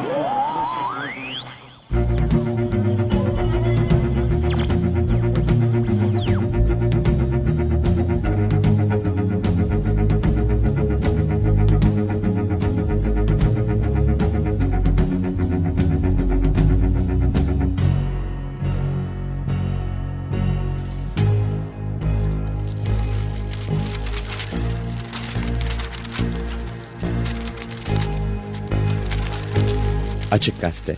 Yeah. Açık Gazete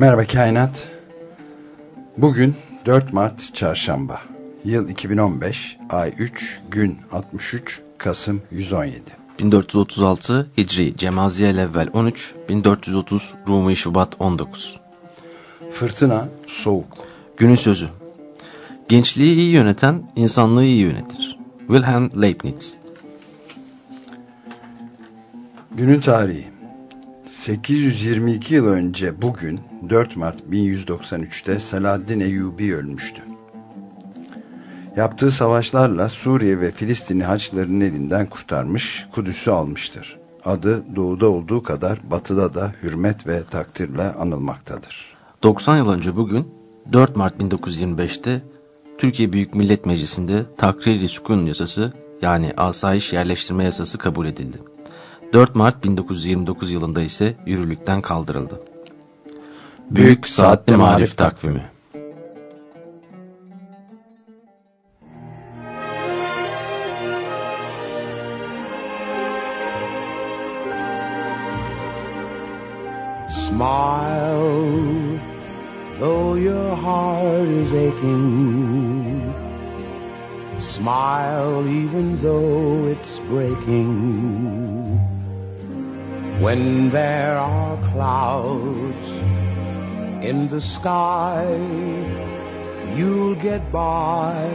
Merhaba Kainat. Bugün 4 Mart Çarşamba. Yıl 2015, ay 3, gün 63, Kasım 117. 1436 Hicri Cemaziyel evvel 13, 1430 Rumi Şubat 19. Fırtına, soğuk. Günün sözü. Gençliği iyi yöneten insanlığı iyi yönetir. Wilhelm Leibniz. Günün tarihi. 822 yıl önce bugün 4 Mart 1193'te Selahaddin Eyyubi ölmüştü. Yaptığı savaşlarla Suriye ve Filistin'i Haçlıların elinden kurtarmış, Kudüs'ü almıştır. Adı doğuda olduğu kadar batıda da hürmet ve takdirle anılmaktadır. 90 yıl önce bugün 4 Mart 1925'te Türkiye Büyük Millet Meclisi'nde Takrir-i Sükun Yasası yani Asayiş Yerleştirme Yasası kabul edildi. 4 Mart 1929 yılında ise yürürlükten kaldırıldı. Büyük Saatli Marif Takvimi Smile, though your heart is aching. Smile, even though it's breaking. When there are clouds in the sky, you'll get by.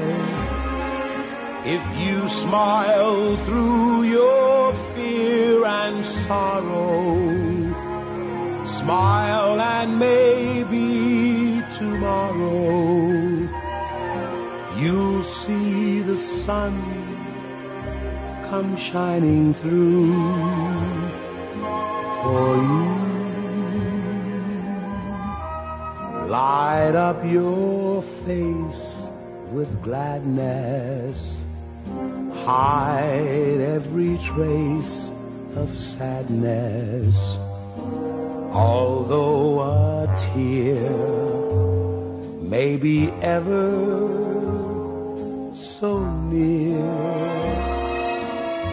If you smile through your fear and sorrow, Smile and maybe tomorrow you'll see the sun come shining through for you. Light up your face with gladness. Hide every trace of sadness. Although a tear may be ever so near,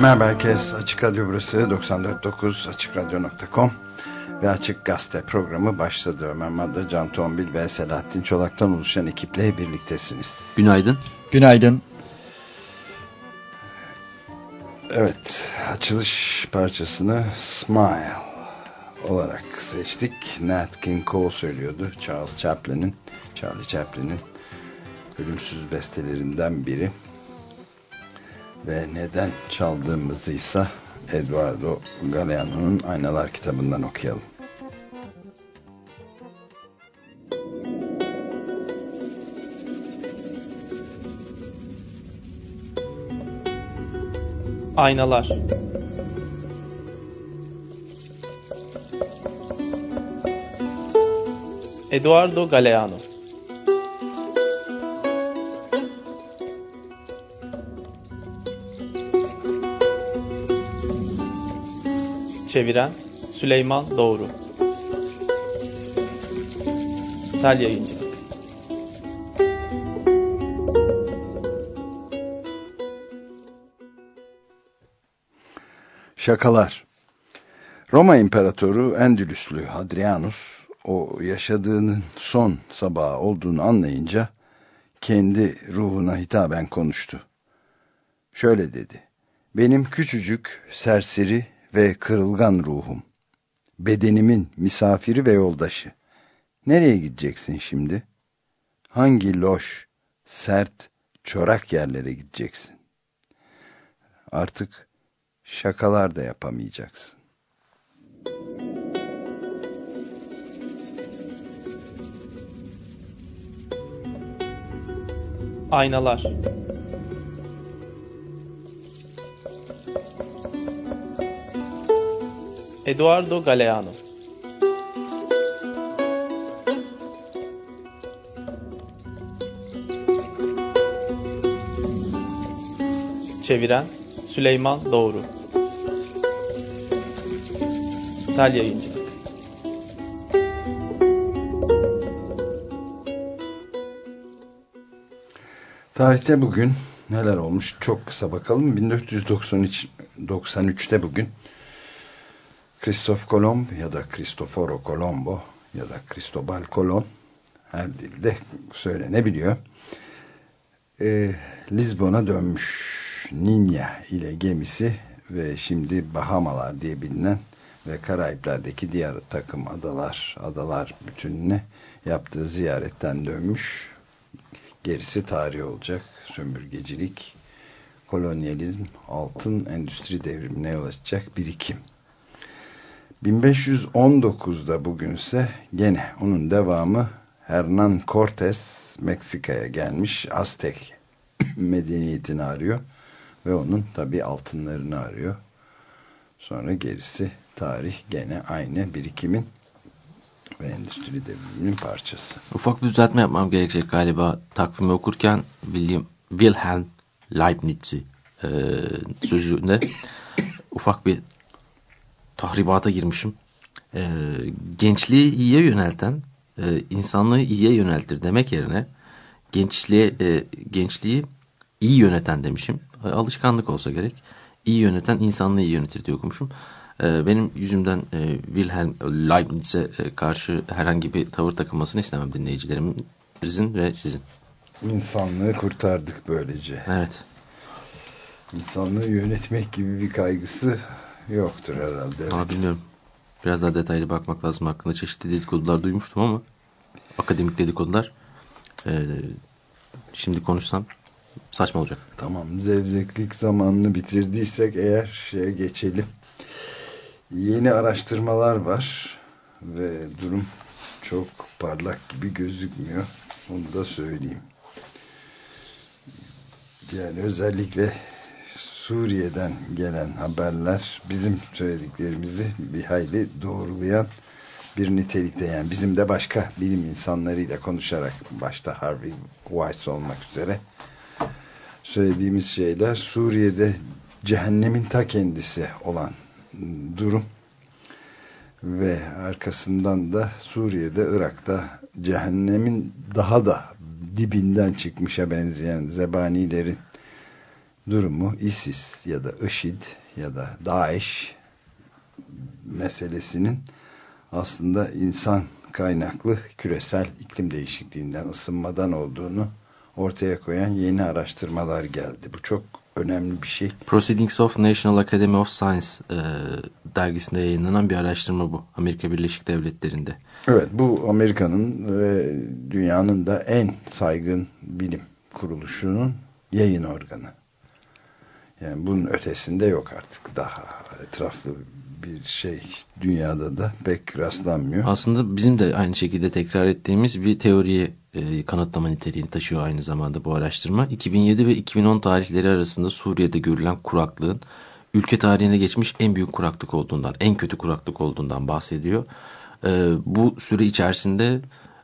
Merhaba herkes. Açık Radyo burası 94.9 AçıkRadyo.com ve Açık Gazete programı başladı. Ömer Madra, Can Tombil ve Selahattin Çolak'tan oluşan ekiple birliktesiniz. Günaydın. Günaydın. Evet, açılış parçasını Smile olarak seçtik. Nat King Cole söylüyordu. Charles Chaplin'in, Charlie Chaplin'in ölümsüz bestelerinden biri. Ve neden çaldığımızı ise Eduardo Galeano'nun Aynalar kitabından okuyalım. Aynalar Eduardo Galeano Çeviren Süleyman Doğru Sel Yayıncılık Şakalar Roma İmparatoru Endülüslü Hadrianus o yaşadığının son sabahı olduğunu anlayınca kendi ruhuna hitaben konuştu. Şöyle dedi. Benim küçücük, serseri ve kırılgan ruhum. Bedenimin misafiri ve yoldaşı. Nereye gideceksin şimdi? Hangi loş, sert, çorak yerlere gideceksin? Artık şakalar da yapamayacaksın. Aynalar Eduardo Galeano. Çeviren Süleyman Doğru. Sel Yayıncılık Tarihte bugün neler olmuş? Çok kısa bakalım. 1493'te bugün Christoph Kolomb ya da Cristoforo Colombo ya da Cristobal Colon her dilde söylenebiliyor. Ee, Lizbon'a dönmüş Ninya ile gemisi ve şimdi Bahamalar diye bilinen ve Karayipler'deki diğer takım adalar, adalar bütününe yaptığı ziyaretten dönmüş. Gerisi tarih olacak. Sömürgecilik, kolonyalizm, altın endüstri devrimine yol açacak birikim. 1519'da bugünse gene onun devamı Hernan Cortes Meksika'ya gelmiş Aztek medeniyetini arıyor ve onun tabi altınlarını arıyor. Sonra gerisi tarih gene aynı birikimin ve endüstri devriminin parçası. Ufak bir düzeltme yapmam gerekecek galiba takvimi okurken William, Wilhelm Leibniz'i e, sözünde ufak bir tahribata girmişim. E, gençliği iyiye yönelten e, insanlığı iyiye yöneltir demek yerine gençliğe e, gençliği iyi yöneten demişim. E, alışkanlık olsa gerek. İyi yöneten insanlığı iyi yönetir diye okumuşum. E, benim yüzümden e, Wilhelm Leibniz'e e, karşı herhangi bir tavır takılmasını istemem dinleyicilerimizin ve sizin. İnsanlığı kurtardık böylece. Evet. İnsanlığı yönetmek gibi bir kaygısı yoktur herhalde. Evet. Aa, bilmiyorum. Biraz daha detaylı bakmak lazım. Hakkında çeşitli dedikodular duymuştum ama akademik dedikodular e, şimdi konuşsam saçma olacak. Tamam zevzeklik zamanını bitirdiysek eğer şeye geçelim. Yeni araştırmalar var ve durum çok parlak gibi gözükmüyor. Onu da söyleyeyim. Yani özellikle Suriye'den gelen haberler bizim söylediklerimizi bir hayli doğrulayan bir nitelikte. Yani bizim de başka bilim insanlarıyla konuşarak başta Harvey Weiss olmak üzere söylediğimiz şeyler Suriye'de cehennemin ta kendisi olan durum ve arkasından da Suriye'de Irak'ta cehennemin daha da dibinden çıkmışa benzeyen zebanilerin durumu ISIS ya da IŞİD ya da DAEŞ meselesinin aslında insan kaynaklı küresel iklim değişikliğinden, ısınmadan olduğunu ortaya koyan yeni araştırmalar geldi. Bu çok önemli bir şey. Proceedings of National Academy of Science e, dergisinde yayınlanan bir araştırma bu. Amerika Birleşik Devletleri'nde. Evet bu Amerika'nın ve dünyanın da en saygın bilim kuruluşunun yayın organı. Yani bunun ötesinde yok artık daha etraflı bir şey dünyada da pek rastlanmıyor. Aslında bizim de aynı şekilde tekrar ettiğimiz bir teoriyi e, kanıtlama niteliğini taşıyor aynı zamanda bu araştırma. 2007 ve 2010 tarihleri arasında Suriye'de görülen kuraklığın ülke tarihine geçmiş en büyük kuraklık olduğundan, en kötü kuraklık olduğundan bahsediyor. E, bu süre içerisinde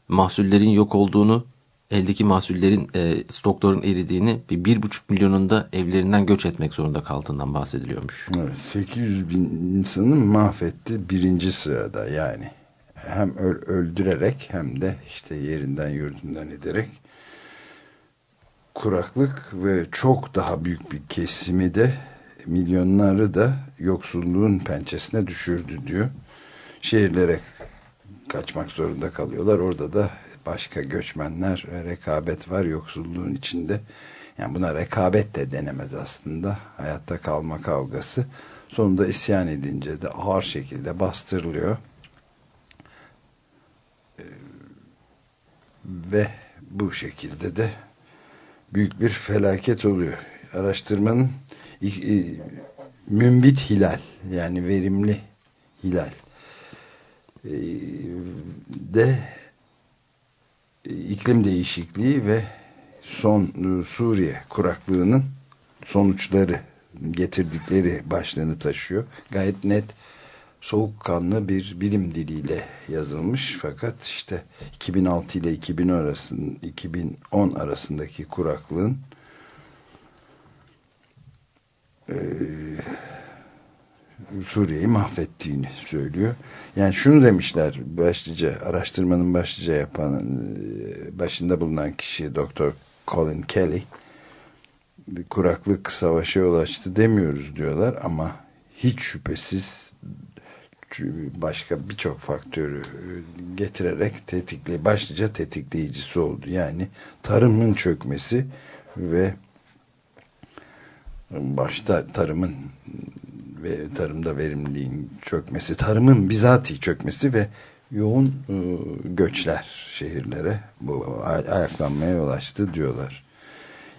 mahsullerin yok olduğunu eldeki mahsullerin e, stokların eridiğini ve bir buçuk milyonunda evlerinden göç etmek zorunda kaldığından bahsediliyormuş. Evet, 800 bin insanı mahvetti birinci sırada yani hem öldürerek hem de işte yerinden yurdundan ederek kuraklık ve çok daha büyük bir kesimi de milyonları da yoksulluğun pençesine düşürdü diyor. Şehirlere kaçmak zorunda kalıyorlar. Orada da başka göçmenler ve rekabet var yoksulluğun içinde. Yani buna rekabet de denemez aslında. Hayatta kalma kavgası. Sonunda isyan edince de ağır şekilde bastırılıyor. Ee, ve bu şekilde de büyük bir felaket oluyor. Araştırmanın mümbit hilal yani verimli hilal ee, de iklim değişikliği ve son e, Suriye kuraklığının sonuçları getirdikleri başlığını taşıyor. Gayet net soğukkanlı bir bilim diliyle yazılmış fakat işte 2006 ile 2010 arasında 2010 arasındaki kuraklığın e, Suriye'yi mahvettiğini söylüyor. Yani şunu demişler başlıca araştırmanın başlıca yapan e, başında bulunan kişi Doktor Colin Kelly kuraklık savaşa yol açtı demiyoruz diyorlar ama hiç şüphesiz başka birçok faktörü e, getirerek tetikli başlıca tetikleyicisi oldu. Yani tarımın çökmesi ve başta tarımın ve tarımda verimliliğin çökmesi, tarımın bizatihi çökmesi ve yoğun e, göçler şehirlere bu ayaklanmaya yol açtı diyorlar.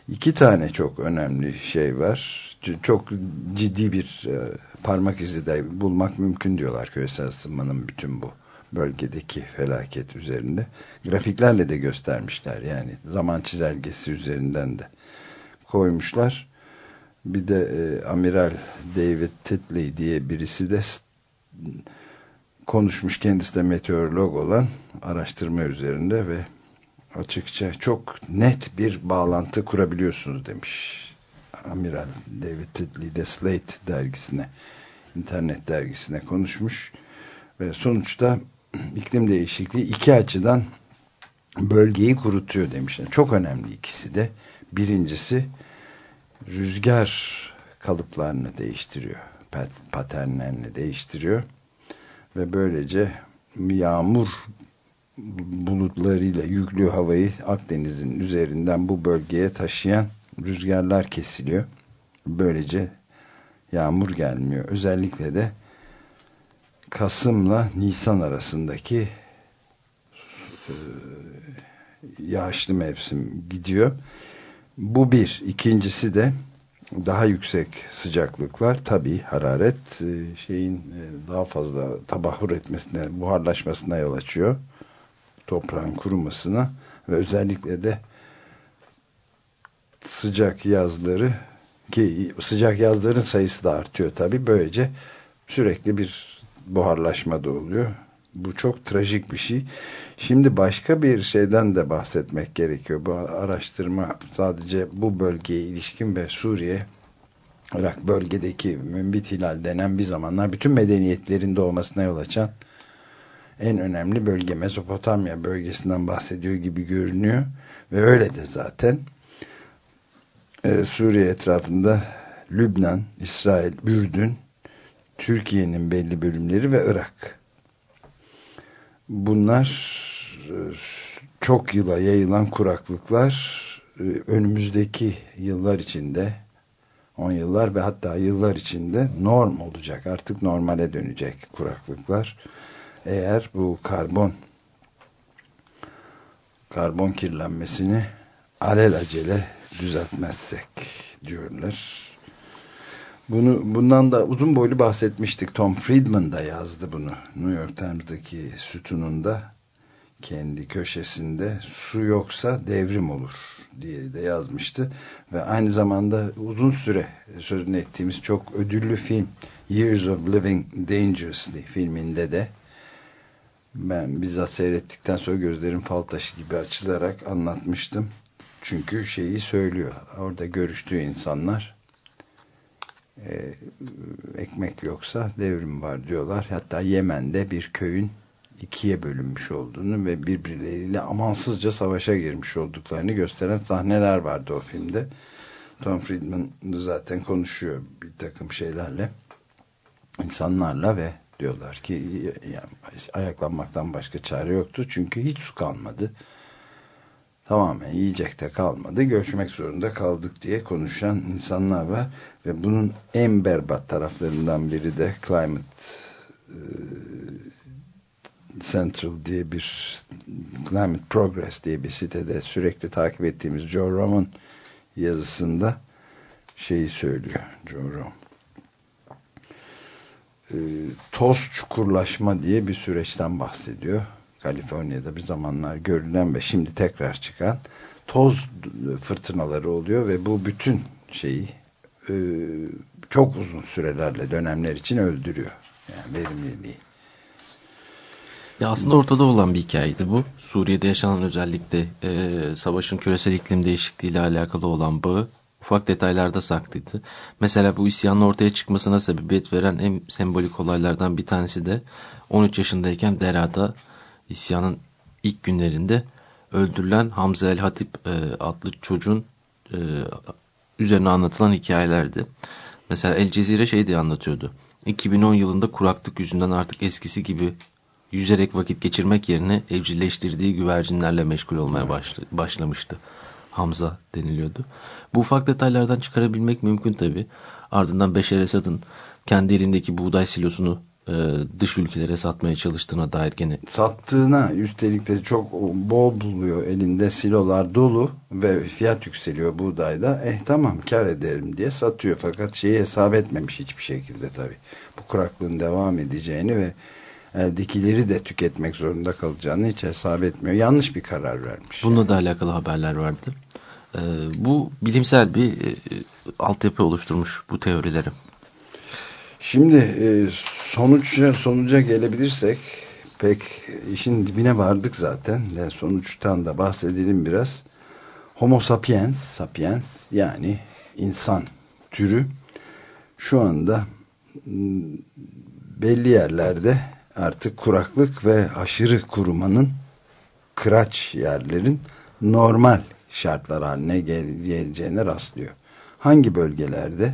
İki tane çok önemli şey var. Çok ciddi bir e, parmak izi de bulmak mümkün diyorlar küresel ısınmanın bütün bu bölgedeki felaket üzerinde. Grafiklerle de göstermişler yani zaman çizelgesi üzerinden de koymuşlar bir de e, Amiral David Titley diye birisi de konuşmuş kendisi de meteorolog olan araştırma üzerinde ve açıkça çok net bir bağlantı kurabiliyorsunuz demiş. Amiral David Titley de Slate dergisine internet dergisine konuşmuş ve sonuçta iklim değişikliği iki açıdan bölgeyi kurutuyor demişler. Çok önemli ikisi de. Birincisi rüzgar kalıplarını değiştiriyor. Paternlerini değiştiriyor. Ve böylece yağmur bulutlarıyla yüklü havayı Akdeniz'in üzerinden bu bölgeye taşıyan rüzgarlar kesiliyor. Böylece yağmur gelmiyor. Özellikle de Kasım'la Nisan arasındaki e, yağışlı mevsim gidiyor. Bu bir. İkincisi de daha yüksek sıcaklıklar tabi hararet e, şeyin e, daha fazla tabahur etmesine, buharlaşmasına yol açıyor. Toprağın kurumasına ve özellikle de sıcak yazları ki sıcak yazların sayısı da artıyor tabi. Böylece sürekli bir buharlaşma da oluyor. Bu çok trajik bir şey. Şimdi başka bir şeyden de bahsetmek gerekiyor. Bu araştırma sadece bu bölgeye ilişkin ve Suriye Irak bölgedeki mümbit hilal denen bir zamanlar bütün medeniyetlerin doğmasına yol açan en önemli bölge Mezopotamya bölgesinden bahsediyor gibi görünüyor ve öyle de zaten e, Suriye etrafında Lübnan, İsrail, Ürdün, Türkiye'nin belli bölümleri ve Irak. Bunlar e, çok yıla yayılan kuraklıklar e, önümüzdeki yıllar içinde 10 yıllar ve hatta yıllar içinde norm olacak. Artık normale dönecek kuraklıklar. Eğer bu karbon karbon kirlenmesini alelacele düzeltmezsek diyorlar. Bunu bundan da uzun boylu bahsetmiştik. Tom Friedman da yazdı bunu. New York Times'daki sütununda kendi köşesinde su yoksa devrim olur diye de yazmıştı. Ve aynı zamanda uzun süre sözünü ettiğimiz çok ödüllü film Years of Living Dangerously filminde de ben bizzat seyrettikten sonra gözlerim fal taşı gibi açılarak anlatmıştım. Çünkü şeyi söylüyor. Orada görüştüğü insanlar e, ekmek yoksa devrim var diyorlar. Hatta Yemen'de bir köyün ikiye bölünmüş olduğunu ve birbirleriyle amansızca savaşa girmiş olduklarını gösteren sahneler vardı o filmde. Tom Friedman zaten konuşuyor bir takım şeylerle insanlarla ve diyorlar ki yani ayaklanmaktan başka çare yoktu çünkü hiç su kalmadı tamamen yiyecek de kalmadı göçmek zorunda kaldık diye konuşan insanlar var ve bunun en berbat taraflarından biri de Climate e, Central diye bir Climate Progress diye bir sitede sürekli takip ettiğimiz Joe Roman yazısında şeyi söylüyor Joe Roman e, toz çukurlaşma diye bir süreçten bahsediyor. Kaliforniya'da bir zamanlar görülen ve şimdi tekrar çıkan toz fırtınaları oluyor ve bu bütün şeyi e, çok uzun sürelerle dönemler için öldürüyor. Yani verimliliği. Ya aslında ortada olan bir hikayeydi bu. Suriye'de yaşanan özellikle e, savaşın küresel iklim değişikliği ile alakalı olan bağı ufak detaylarda saklıydı. Mesela bu isyanın ortaya çıkmasına sebebiyet veren en sembolik olaylardan bir tanesi de 13 yaşındayken Dera'da isyanın ilk günlerinde öldürülen Hamza El Hatip e, adlı çocuğun e, üzerine anlatılan hikayelerdi. Mesela El Cezire şey diye anlatıyordu. 2010 yılında kuraklık yüzünden artık eskisi gibi yüzerek vakit geçirmek yerine evcilleştirdiği güvercinlerle meşgul olmaya başla, başlamıştı. Hamza deniliyordu. Bu ufak detaylardan çıkarabilmek mümkün tabi. Ardından Beşer Esad'ın kendi elindeki buğday silosunu e, dış ülkelere satmaya çalıştığına dair gene. Sattığına üstelik de çok bol buluyor elinde silolar dolu ve fiyat yükseliyor buğdayda. Eh tamam kar ederim diye satıyor fakat şeyi hesap etmemiş hiçbir şekilde tabi. Bu kuraklığın devam edeceğini ve eldekileri de tüketmek zorunda kalacağını hiç hesap etmiyor. Yanlış bir karar vermiş. Bununla yani. da alakalı haberler vardı. Ee, bu bilimsel bir e, altyapı oluşturmuş bu teorileri. Şimdi e, sonuç sonuca gelebilirsek pek işin dibine vardık zaten. Sonuçtan da bahsedelim biraz. Homo sapiens, sapiens yani insan türü şu anda belli yerlerde artık kuraklık ve aşırı kurumanın kıraç yerlerin normal şartlar haline geleceğine rastlıyor. Hangi bölgelerde?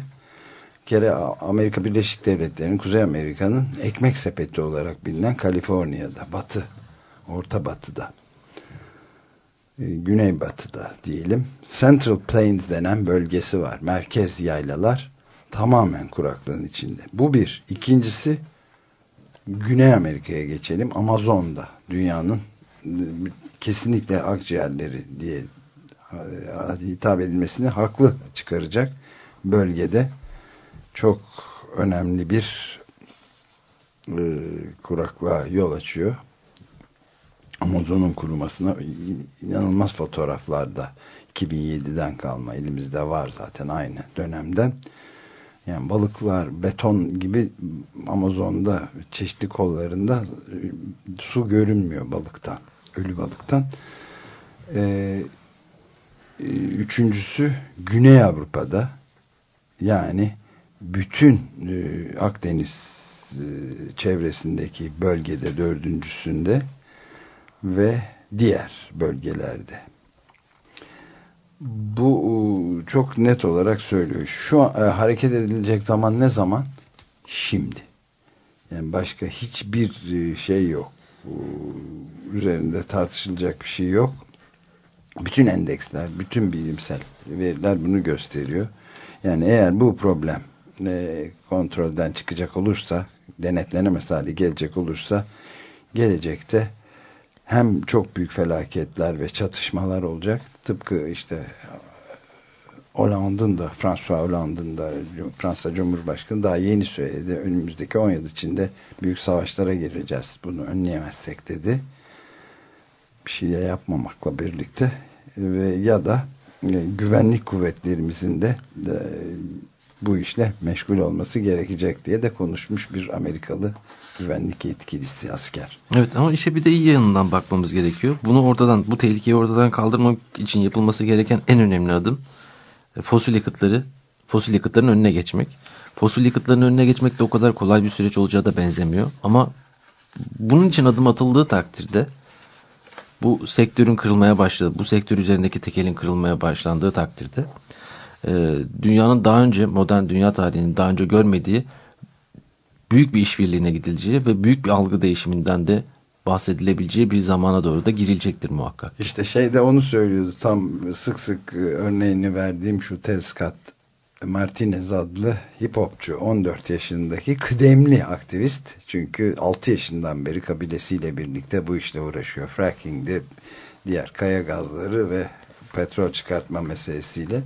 Kere Amerika Birleşik Devletleri'nin Kuzey Amerika'nın ekmek sepeti olarak bilinen Kaliforniya'da, batı, orta batıda, e, güney batıda diyelim. Central Plains denen bölgesi var. Merkez yaylalar tamamen kuraklığın içinde. Bu bir. İkincisi Güney Amerika'ya geçelim. Amazon'da dünyanın e, kesinlikle akciğerleri diye e, hitap edilmesini haklı çıkaracak bölgede çok önemli bir e, kuraklığa yol açıyor. Amazon'un kurumasına inanılmaz fotoğraflarda 2007'den kalma elimizde var zaten aynı dönemden. Yani balıklar beton gibi Amazon'da çeşitli kollarında su görünmüyor balıktan, ölü balıktan. Ee, üçüncüsü Güney Avrupa'da yani bütün e, Akdeniz e, çevresindeki bölgede dördüncüsünde ve diğer bölgelerde. Bu e, çok net olarak söylüyor. Şu an, e, hareket edilecek zaman ne zaman? Şimdi. Yani başka hiçbir şey yok. Üzerinde tartışılacak bir şey yok. Bütün endeksler, bütün bilimsel veriler bunu gösteriyor. Yani eğer bu problem e, kontrolden çıkacak olursa, denetlenemez hale gelecek olursa gelecekte hem çok büyük felaketler ve çatışmalar olacak. Tıpkı işte Hollande'ın da François Hollande'ın da Fransa Cumhurbaşkanı daha yeni söyledi. Önümüzdeki 10 yıl içinde büyük savaşlara gireceğiz. Bunu önleyemezsek dedi. Bir şey yapmamakla birlikte ve ya da e, güvenlik kuvvetlerimizin de, de bu işle meşgul olması gerekecek diye de konuşmuş bir Amerikalı güvenlik yetkilisi asker. Evet ama işe bir de iyi yanından bakmamız gerekiyor. Bunu ortadan, bu tehlikeyi ortadan kaldırmak için yapılması gereken en önemli adım e, fosil yakıtları, fosil yakıtların önüne geçmek. Fosil yakıtların önüne geçmek de o kadar kolay bir süreç olacağı da benzemiyor. Ama bunun için adım atıldığı takdirde bu sektörün kırılmaya başladı, bu sektör üzerindeki tekelin kırılmaya başlandığı takdirde e, dünyanın daha önce modern dünya tarihinin daha önce görmediği büyük bir işbirliğine gidileceği ve büyük bir algı değişiminden de bahsedilebileceği bir zamana doğru da girilecektir muhakkak. İşte şey de onu söylüyordu tam sık sık örneğini verdiğim şu Tezcat Martinez adlı hip hopçu 14 yaşındaki kıdemli aktivist çünkü 6 yaşından beri kabilesiyle birlikte bu işle uğraşıyor. Fracking'de diğer kaya gazları ve petrol çıkartma meselesiyle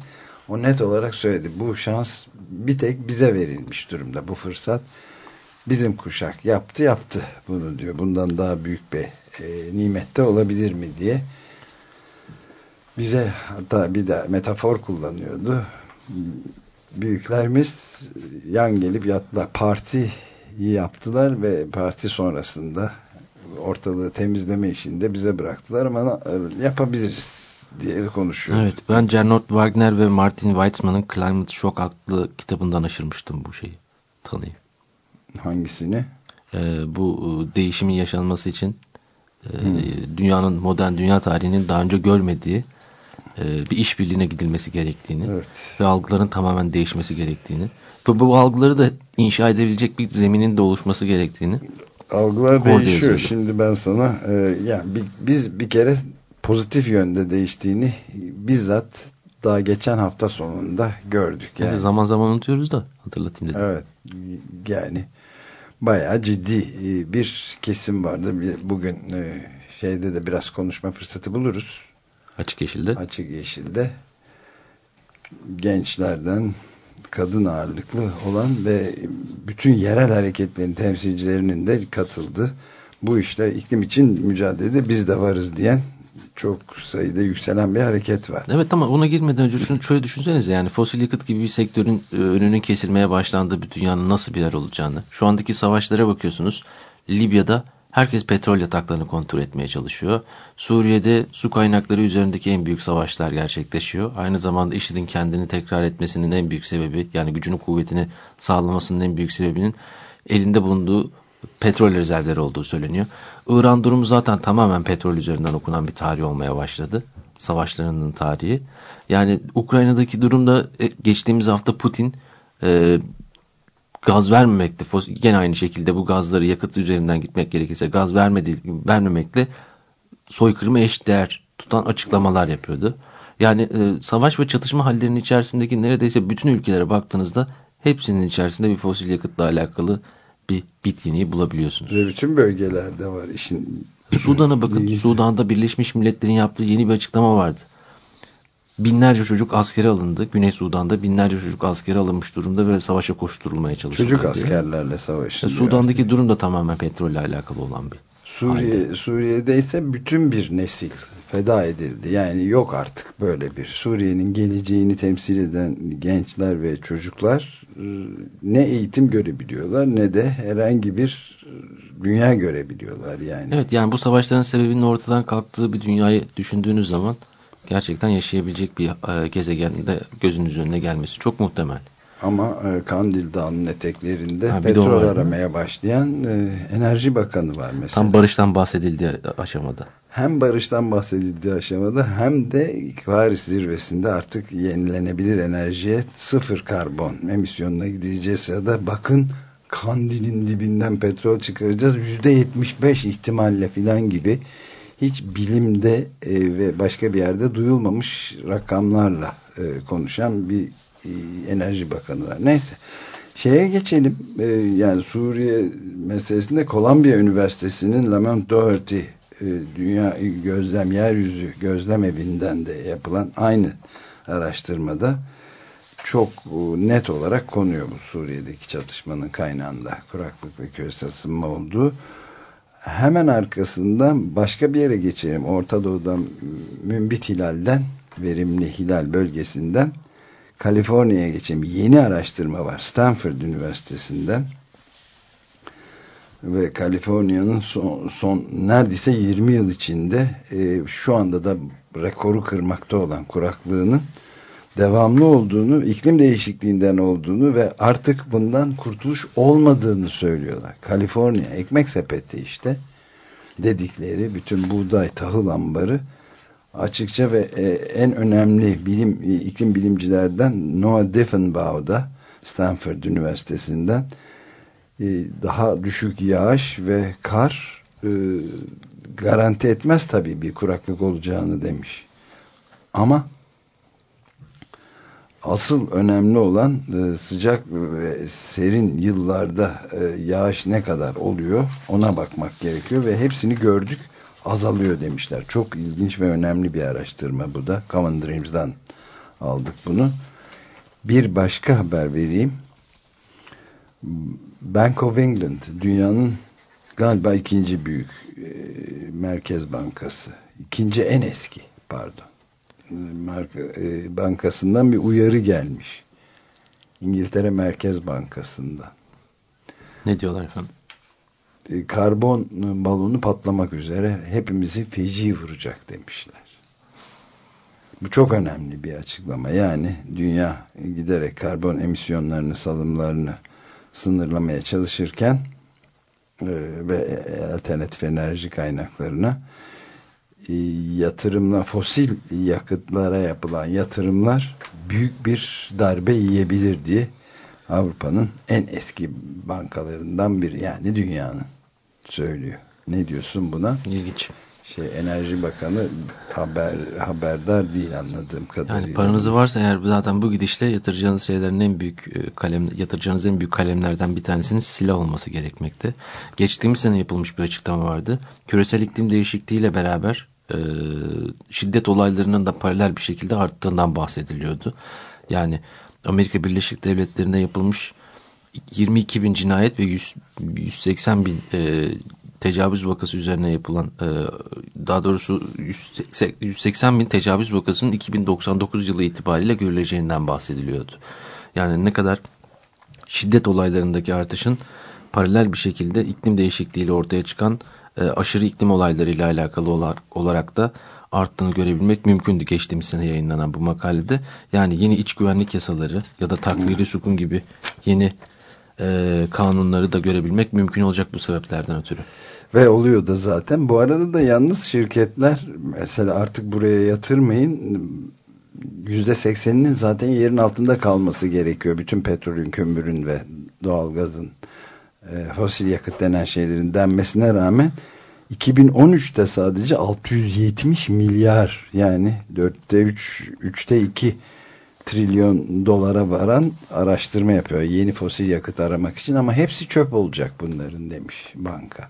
o net olarak söyledi. Bu şans bir tek bize verilmiş durumda bu fırsat. Bizim kuşak yaptı yaptı bunu diyor. Bundan daha büyük bir e, nimette olabilir mi diye. Bize hatta bir de metafor kullanıyordu. Büyüklerimiz yan gelip yattılar. Parti yaptılar ve parti sonrasında ortalığı temizleme işinde bize bıraktılar ama yapabiliriz diye konuşuyor. Evet ben Gernot Wagner ve Martin Weitzman'ın Climate Shock adlı kitabından aşırmıştım bu şeyi tanıyı. Hangisini? Ee, bu e, değişimin yaşanması için e, hmm. dünyanın modern dünya tarihinin daha önce görmediği e, bir işbirliğine gidilmesi gerektiğini evet. ve algıların tamamen değişmesi gerektiğini ve bu algıları da inşa edebilecek bir zeminin de oluşması gerektiğini algılar değişiyor. Yazıyordu. Şimdi ben sana e, yani biz bir kere pozitif yönde değiştiğini bizzat daha geçen hafta sonunda gördük. Yani. Evet, zaman zaman unutuyoruz da hatırlatayım dedim. Evet yani bayağı ciddi e, bir kesim vardı. Bugün e, şeyde de biraz konuşma fırsatı buluruz. Açık Yeşil'de. Açık Yeşil'de gençlerden kadın ağırlıklı olan ve bütün yerel hareketlerin temsilcilerinin de katıldı. Bu işte iklim için mücadelede biz de varız diyen çok sayıda yükselen bir hareket var. Evet ama ona girmeden önce şunu şöyle düşünsenize yani fosil yakıt gibi bir sektörün e, önünün kesilmeye başlandığı bir dünyanın nasıl bir yer olacağını. Şu andaki savaşlara bakıyorsunuz. Libya'da herkes petrol yataklarını kontrol etmeye çalışıyor. Suriye'de su kaynakları üzerindeki en büyük savaşlar gerçekleşiyor. Aynı zamanda IŞİD'in kendini tekrar etmesinin en büyük sebebi yani gücünün kuvvetini sağlamasının en büyük sebebinin elinde bulunduğu petrol rezervleri olduğu söyleniyor. İran durumu zaten tamamen petrol üzerinden okunan bir tarih olmaya başladı. Savaşlarının tarihi. Yani Ukrayna'daki durumda e, geçtiğimiz hafta Putin e, gaz vermemekle gene aynı şekilde bu gazları yakıt üzerinden gitmek gerekirse gaz vermedi, vermemekle soykırıma eş değer tutan açıklamalar yapıyordu. Yani e, savaş ve çatışma hallerinin içerisindeki neredeyse bütün ülkelere baktığınızda hepsinin içerisinde bir fosil yakıtla alakalı bir bit yeniği bulabiliyorsunuz. Ve bütün bölgelerde var işin. Sudan'a bakın. Sudan'da Birleşmiş Milletler'in yaptığı yeni bir açıklama vardı. Binlerce çocuk askere alındı. Güney Sudan'da binlerce çocuk askere alınmış durumda ve savaşa koşturulmaya çalışılıyor. Çocuk askerlerle savaşılıyor. Sudan'daki durum da tamamen petrolle alakalı olan bir Suriye, Suriye'de ise bütün bir nesil feda edildi. Yani yok artık böyle bir Suriye'nin geleceğini temsil eden gençler ve çocuklar e, ne eğitim görebiliyorlar ne de herhangi bir e, dünya görebiliyorlar yani. Evet yani bu savaşların sebebinin ortadan kalktığı bir dünyayı düşündüğünüz zaman gerçekten yaşayabilecek bir e, gezegende gözünüz önüne gelmesi çok muhtemel. Ama e, Kandil Dağı'nın eteklerinde ha, petrol var, aramaya başlayan e, Enerji Bakanı var mesela. Tam barıştan bahsedildiği aşamada. hem barıştan bahsedildiği aşamada hem de Paris zirvesinde artık yenilenebilir enerjiye sıfır karbon emisyonuna gideceğiz sırada bakın Kandil'in dibinden petrol çıkaracağız yüzde yetmiş beş ihtimalle filan gibi hiç bilimde e, ve başka bir yerde duyulmamış rakamlarla e, konuşan bir enerji bakanı var. Neyse şeye geçelim e, yani Suriye meselesinde Kolombiya Üniversitesi'nin Lamont Doherty e, Dünya Gözlem Yeryüzü Gözlem Evi'nden de yapılan aynı araştırmada çok e, net olarak konuyor bu Suriye'deki çatışmanın kaynağında kuraklık ve küresel ısınma olduğu. Hemen arkasından başka bir yere geçelim. Orta Doğu'dan Mümbit Hilal'den verimli hilal bölgesinden Kaliforniya'ya geçelim. Yeni araştırma var. Stanford Üniversitesi'nden ve Kaliforniya'nın son, son neredeyse 20 yıl içinde e, şu anda da rekoru kırmakta olan kuraklığının devamlı olduğunu, iklim değişikliğinden olduğunu ve artık bundan kurtuluş olmadığını söylüyorlar. Kaliforniya ekmek sepeti işte dedikleri bütün buğday tahıl ambarı açıkça ve e, en önemli bilim iklim bilimcilerden Noah Diffenbaugh'da Stanford Üniversitesi'nden e, daha düşük yağış ve kar e, garanti etmez tabii bir kuraklık olacağını demiş. Ama asıl önemli olan e, sıcak ve serin yıllarda e, yağış ne kadar oluyor ona bakmak gerekiyor ve hepsini gördük azalıyor demişler. Çok ilginç ve önemli bir araştırma bu da. Common Dreams'dan aldık bunu. Bir başka haber vereyim. Bank of England dünyanın galiba ikinci büyük e, merkez bankası. İkinci en eski pardon. Marka, e, bankasından bir uyarı gelmiş. İngiltere Merkez Bankası'ndan. Ne diyorlar efendim? E, karbon balonu patlamak üzere hepimizi feci vuracak demişler. Bu çok önemli bir açıklama. Yani dünya giderek karbon emisyonlarını, salımlarını sınırlamaya çalışırken e, ve alternatif enerji kaynaklarına e, yatırımla fosil yakıtlara yapılan yatırımlar büyük bir darbe yiyebilir diye Avrupa'nın en eski bankalarından biri yani dünyanın söylüyor. Ne diyorsun buna? İlginç. Şey Enerji Bakanı haber haberdar değil anladığım kadarıyla. Yani paranız varsa eğer zaten bu gidişle yatıracağınız şeylerin en büyük e, kalem yatıracağınız en büyük kalemlerden bir tanesinin silah olması gerekmekte. Geçtiğimiz sene yapılmış bir açıklama vardı. Küresel iklim değişikliğiyle beraber e, şiddet olaylarının da paralel bir şekilde arttığından bahsediliyordu. Yani Amerika Birleşik Devletleri'nde yapılmış 22 bin cinayet ve 100, 180 bin e, tecavüz vakası üzerine yapılan e, daha doğrusu 180 bin tecavüz vakasının 2099 yılı itibariyle görüleceğinden bahsediliyordu. Yani ne kadar şiddet olaylarındaki artışın paralel bir şekilde iklim değişikliğiyle ortaya çıkan e, aşırı iklim olaylarıyla alakalı olarak, da arttığını görebilmek mümkündü geçtiğimiz sene yayınlanan bu makalede. Yani yeni iç güvenlik yasaları ya da takviri sukun gibi yeni e, kanunları da görebilmek mümkün olacak bu sebeplerden ötürü. Ve oluyor da zaten. Bu arada da yalnız şirketler mesela artık buraya yatırmayın yüzde sekseninin zaten yerin altında kalması gerekiyor. Bütün petrolün, kömürün ve doğalgazın e, fosil yakıt denen şeylerin denmesine rağmen 2013'te sadece 670 milyar yani 4'te 3, 3'te 2 trilyon dolara varan araştırma yapıyor. Yeni fosil yakıt aramak için ama hepsi çöp olacak bunların demiş banka.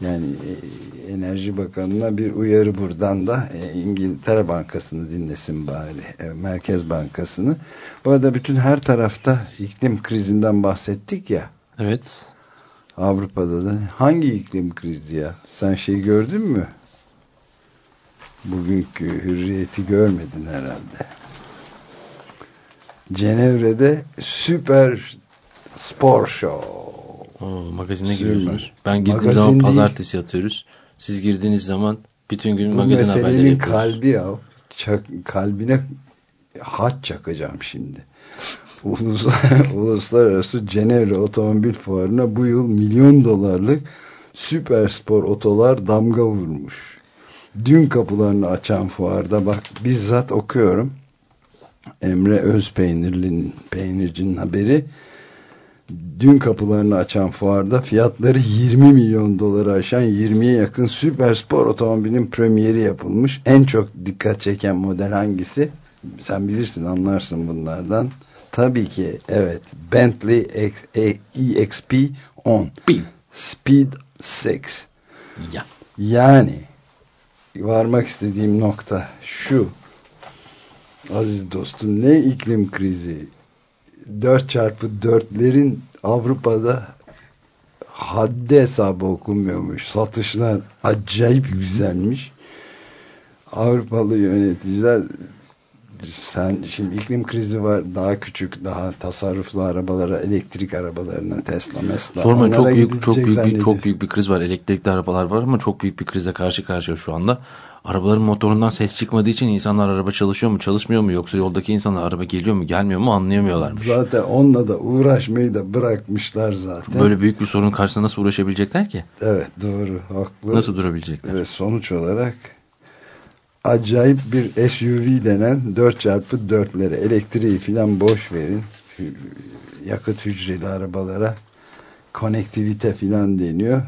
Yani e, Enerji Bakanı'na bir uyarı buradan da e, İngiltere Bankası'nı dinlesin bari. E, Merkez Bankası'nı. Bu arada bütün her tarafta iklim krizinden bahsettik ya. Evet. Avrupa'da da hangi iklim krizi ya? Sen şey gördün mü? Bugünkü hürriyeti görmedin herhalde. Cenevre'de süper spor show. Oo, magazine giriyorsunuz. Ben girdiğim Magazin zaman değil. pazartesi atıyoruz. Siz girdiğiniz zaman bütün gün Bu magazin haberleri yapıyoruz. Bu meselenin kalbi ya. Çak, kalbine hat çakacağım şimdi. Ulus, Uluslararası Cenevre Otomobil Fuarı'na bu yıl milyon dolarlık süper spor otolar damga vurmuş. dün kapılarını açan fuarda bak bizzat okuyorum. Emre Özpeynirli'nin peynircinin haberi dün kapılarını açan fuarda fiyatları 20 milyon doları aşan 20'ye yakın süper spor otomobilin premieri yapılmış. En çok dikkat çeken model hangisi? Sen bilirsin anlarsın bunlardan. Tabii ki evet Bentley EXP 10 Bim. Speed 6 Ya. yani varmak istediğim nokta şu aziz dostum ne iklim krizi 4 çarpı 4'lerin Avrupa'da haddi hesabı okunmuyormuş. Satışlar acayip yükselmiş. Avrupalı yöneticiler sen şimdi iklim krizi var daha küçük daha tasarruflu arabalara elektrik arabalarına Tesla Mesla Sorma çok büyük çok büyük bir, çok büyük bir kriz var. Elektrikli arabalar var ama çok büyük bir krizle karşı karşıya şu anda. Arabaların motorundan ses çıkmadığı için insanlar araba çalışıyor mu, çalışmıyor mu yoksa yoldaki insanlar araba geliyor mu, gelmiyor mu anlayamıyorlarmış. Zaten onunla da uğraşmayı da bırakmışlar zaten. Böyle büyük bir sorun karşısında nasıl uğraşabilecekler ki? Evet doğru haklı. Nasıl durabilecekler? Ve sonuç olarak acayip bir SUV denen 4x4'lere elektriği filan boş verin. Yakıt hücreli arabalara konektivite filan deniyor.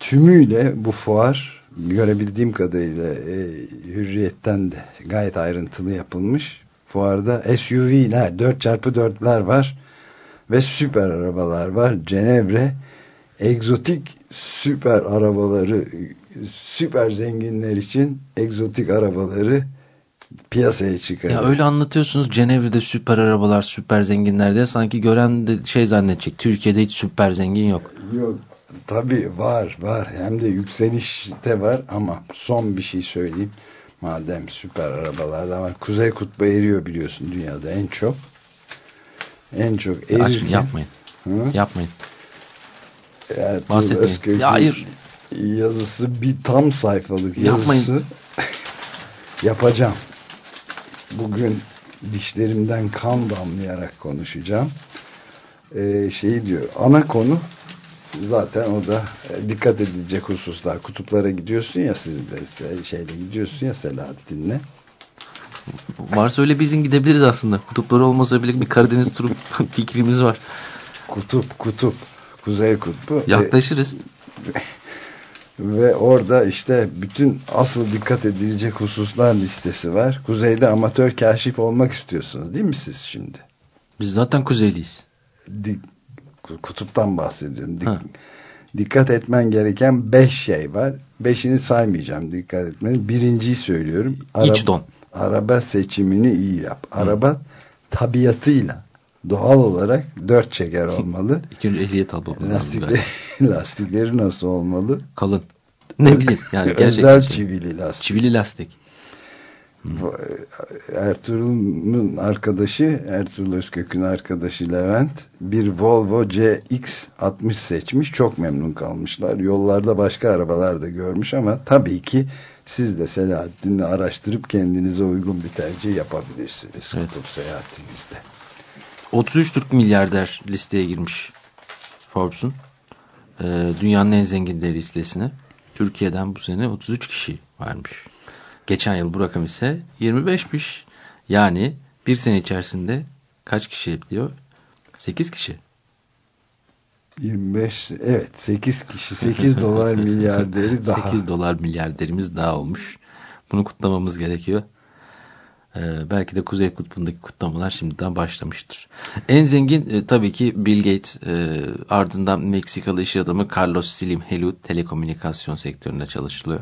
Tümüyle bu fuar görebildiğim kadarıyla e, hürriyetten de gayet ayrıntılı yapılmış. Fuarda SUV'ler 4x4'ler var ve süper arabalar var. Cenevre egzotik süper arabaları süper zenginler için egzotik arabaları piyasaya çıkarıyor. Ya öyle anlatıyorsunuz Cenevre'de süper arabalar, süper zenginler diye sanki gören de şey zannedecek. Türkiye'de hiç süper zengin yok. Yok tabii var var hem de yükselişte var ama son bir şey söyleyeyim. Madem süper arabalarda var. Kuzey kutbu eriyor biliyorsun dünyada en çok. En çok erirken. yapmayın. Hı? Yapmayın. Ertuğrul Bahsetmeyin. Özkök'ün Ya hayır. yazısı bir tam sayfalık Yapmayın. yazısı yapacağım. Bugün dişlerimden kan damlayarak konuşacağım. Ee, şey diyor ana konu zaten o da e, dikkat edilecek hususlar. Kutuplara gidiyorsun ya siz de şeyle gidiyorsun ya Selahattin'le. Varsa öyle bir izin gidebiliriz aslında. Kutupları olmasa bile bir Karadeniz turu fikrimiz var. Kutup kutup Kuzey Kutbu. E, Yaklaşırız. Ve orada işte bütün asıl dikkat edilecek hususlar listesi var. Kuzeyde amatör kaşif olmak istiyorsunuz değil mi siz şimdi? Biz zaten kuzeyliyiz. Dik, kutuptan bahsediyorum. Dik- Ha. dikkat etmen gereken beş şey var. Beşini saymayacağım dikkat etmeni. Birinciyi söylüyorum. İç don. Araba seçimini iyi yap. Araba tabiatıyla doğal olarak dört çeker olmalı. İlk önce ehliyet almamız lazım. Lastikleri, galiba. lastikleri nasıl olmalı? Kalın. Ne bileyim yani gerçekten. Özel şey. çivili lastik. Çivili lastik. E, Ertuğrul'un arkadaşı Ertuğrul Özkök'ün arkadaşı Levent bir Volvo CX-60 seçmiş çok memnun kalmışlar yollarda başka arabalar da görmüş ama tabii ki siz de Selahattin'i araştırıp kendinize uygun bir tercih yapabilirsiniz Evet. kutup seyahatinizde 33 Türk milyarder listeye girmiş Forbes'un. Ee, dünyanın en zenginleri listesine. Türkiye'den bu sene 33 kişi varmış. Geçen yıl bu rakam ise 25'miş. Yani bir sene içerisinde kaç kişi diyor? 8 kişi. 25 evet 8 kişi 8 dolar milyarderi daha 8 dolar milyarderimiz daha olmuş. Bunu kutlamamız gerekiyor. Ee, belki de Kuzey Kutbu'ndaki kutlamalar şimdiden başlamıştır. En zengin e, tabii ki Bill Gates, e, ardından Meksikalı iş adamı Carlos Slim Helú telekomünikasyon sektöründe çalışılıyor.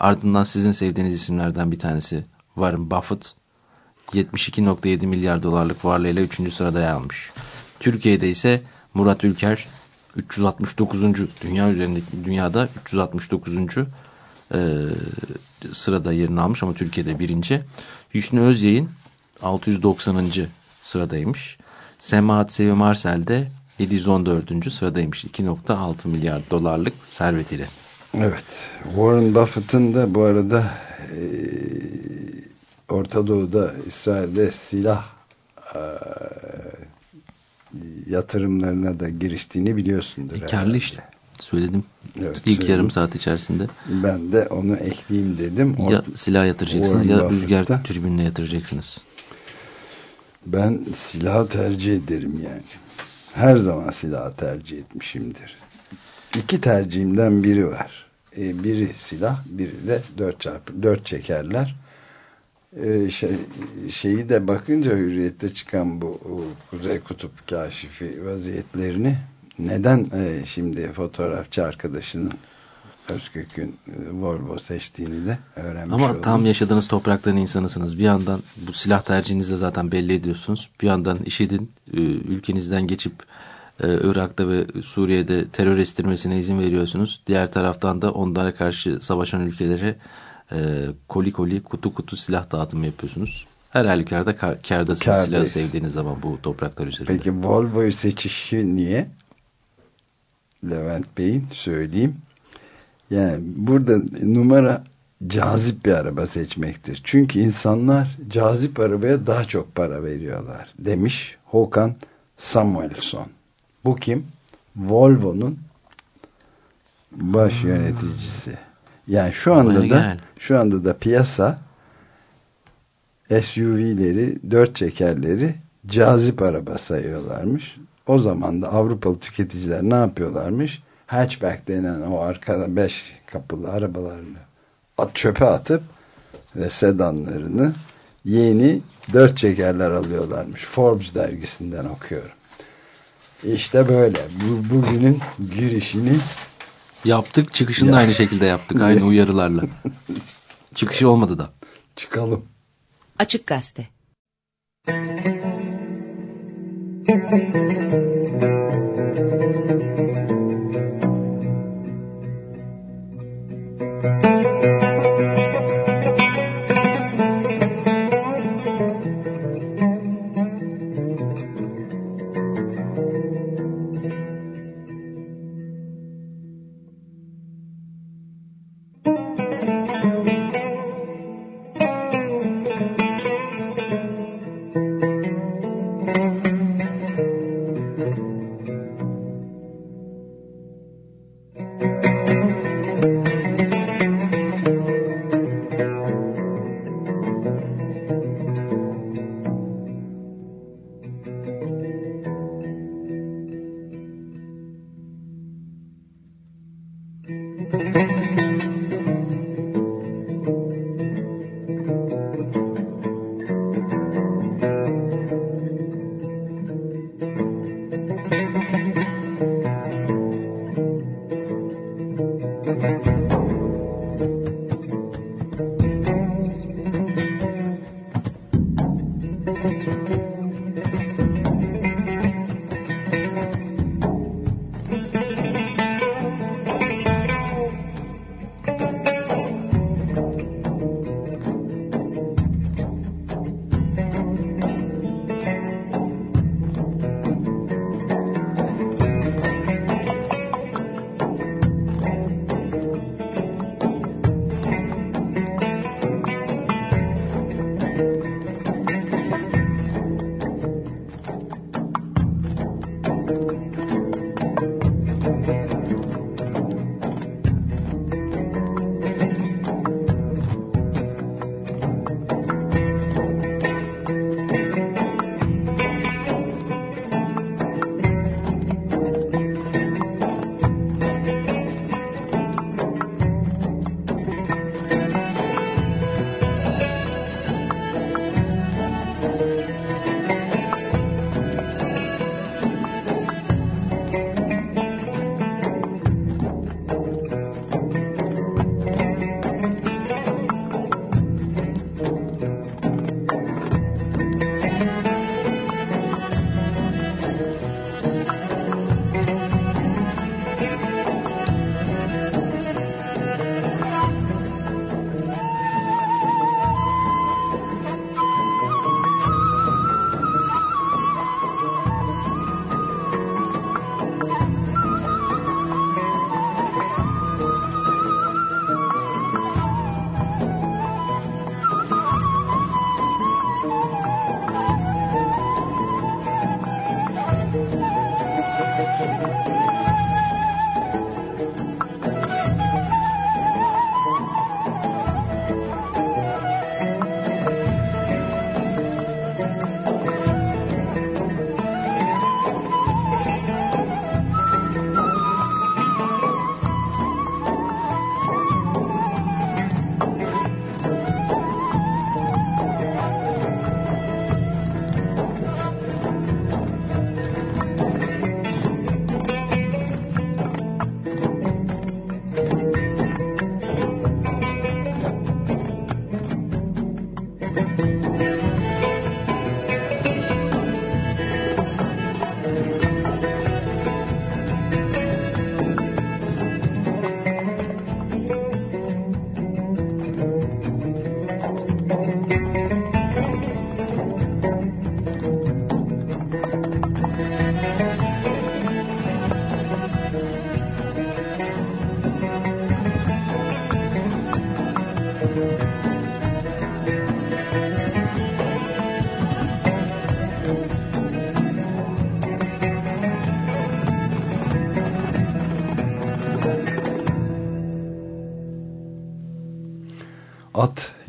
Ardından sizin sevdiğiniz isimlerden bir tanesi Warren Buffett 72.7 milyar dolarlık varlığıyla 3. sırada yer almış. Türkiye'de ise Murat Ülker 369. dünya üzerindeki dünyada 369. E, sırada yerini almış ama Türkiye'de birinci. Hüsnü Özyay'ın 690. sıradaymış. Semahat Sevim Arsel de 714. sıradaymış. 2.6 milyar dolarlık servetiyle. Evet. Warren Buffett'ın da bu arada e, Orta Doğu'da İsrail'de silah e, yatırımlarına da giriştiğini biliyorsundur. E, karlı işte. Söyledim. Evet, İlk söyleyeyim. yarım saat içerisinde. Ben de onu ekleyeyim dedim. O- Ya silah yatıracaksınız Warren ya rüzgar Buffett'ta. türbününe yatıracaksınız. Ben silahı tercih ederim yani. Her zaman silahı tercih etmişimdir. İki tercihimden biri var. Ee, biri silah, biri de dört çarpı dört çekerler. Ee, şey, şeyi de bakınca hürriyette çıkan bu o Kuzey Kutup kaşifi vaziyetlerini neden e, şimdi fotoğrafçı arkadaşının Özkök'ün e, Volvo seçtiğini de öğrenmiş Ama oldum. tam yaşadığınız toprakların insanısınız. Bir yandan bu silah tercihinizi zaten belli ediyorsunuz. Bir yandan IŞİD'in e, ülkenizden geçip e, Irak'ta ve Suriye'de terör estirmesine izin veriyorsunuz. Diğer taraftan da onlara karşı savaşan ülkelere e, koli koli kutu kutu silah dağıtımı yapıyorsunuz. Her halükarda kar, kârdasınız silahı Kârdayız. sevdiğiniz zaman bu topraklar üzerinde. Peki Volvo'yu seçişi niye? Levent Bey'in söyleyeyim. Yani burada numara cazip bir araba seçmektir. Çünkü insanlar cazip arabaya daha çok para veriyorlar demiş Håkan Samuelsson. Bu kim? Volvo'nun baş yöneticisi. Yani şu anda da şu anda da piyasa SUV'leri, dört çekerleri cazip araba sayıyorlarmış. O zaman da Avrupalı tüketiciler ne yapıyorlarmış? Hatchback denen o arkada beş kapılı arabalarını at, çöpe atıp ve sedanlarını yeni dört çekerler alıyorlarmış. Forbes dergisinden okuyorum. İşte böyle. Bu, bugünün girişini Yaptık çıkışını da Ya. aynı şekilde yaptık. Aynı uyarılarla. Çıkışı olmadı da. çıkalım. Açık Gazete. At,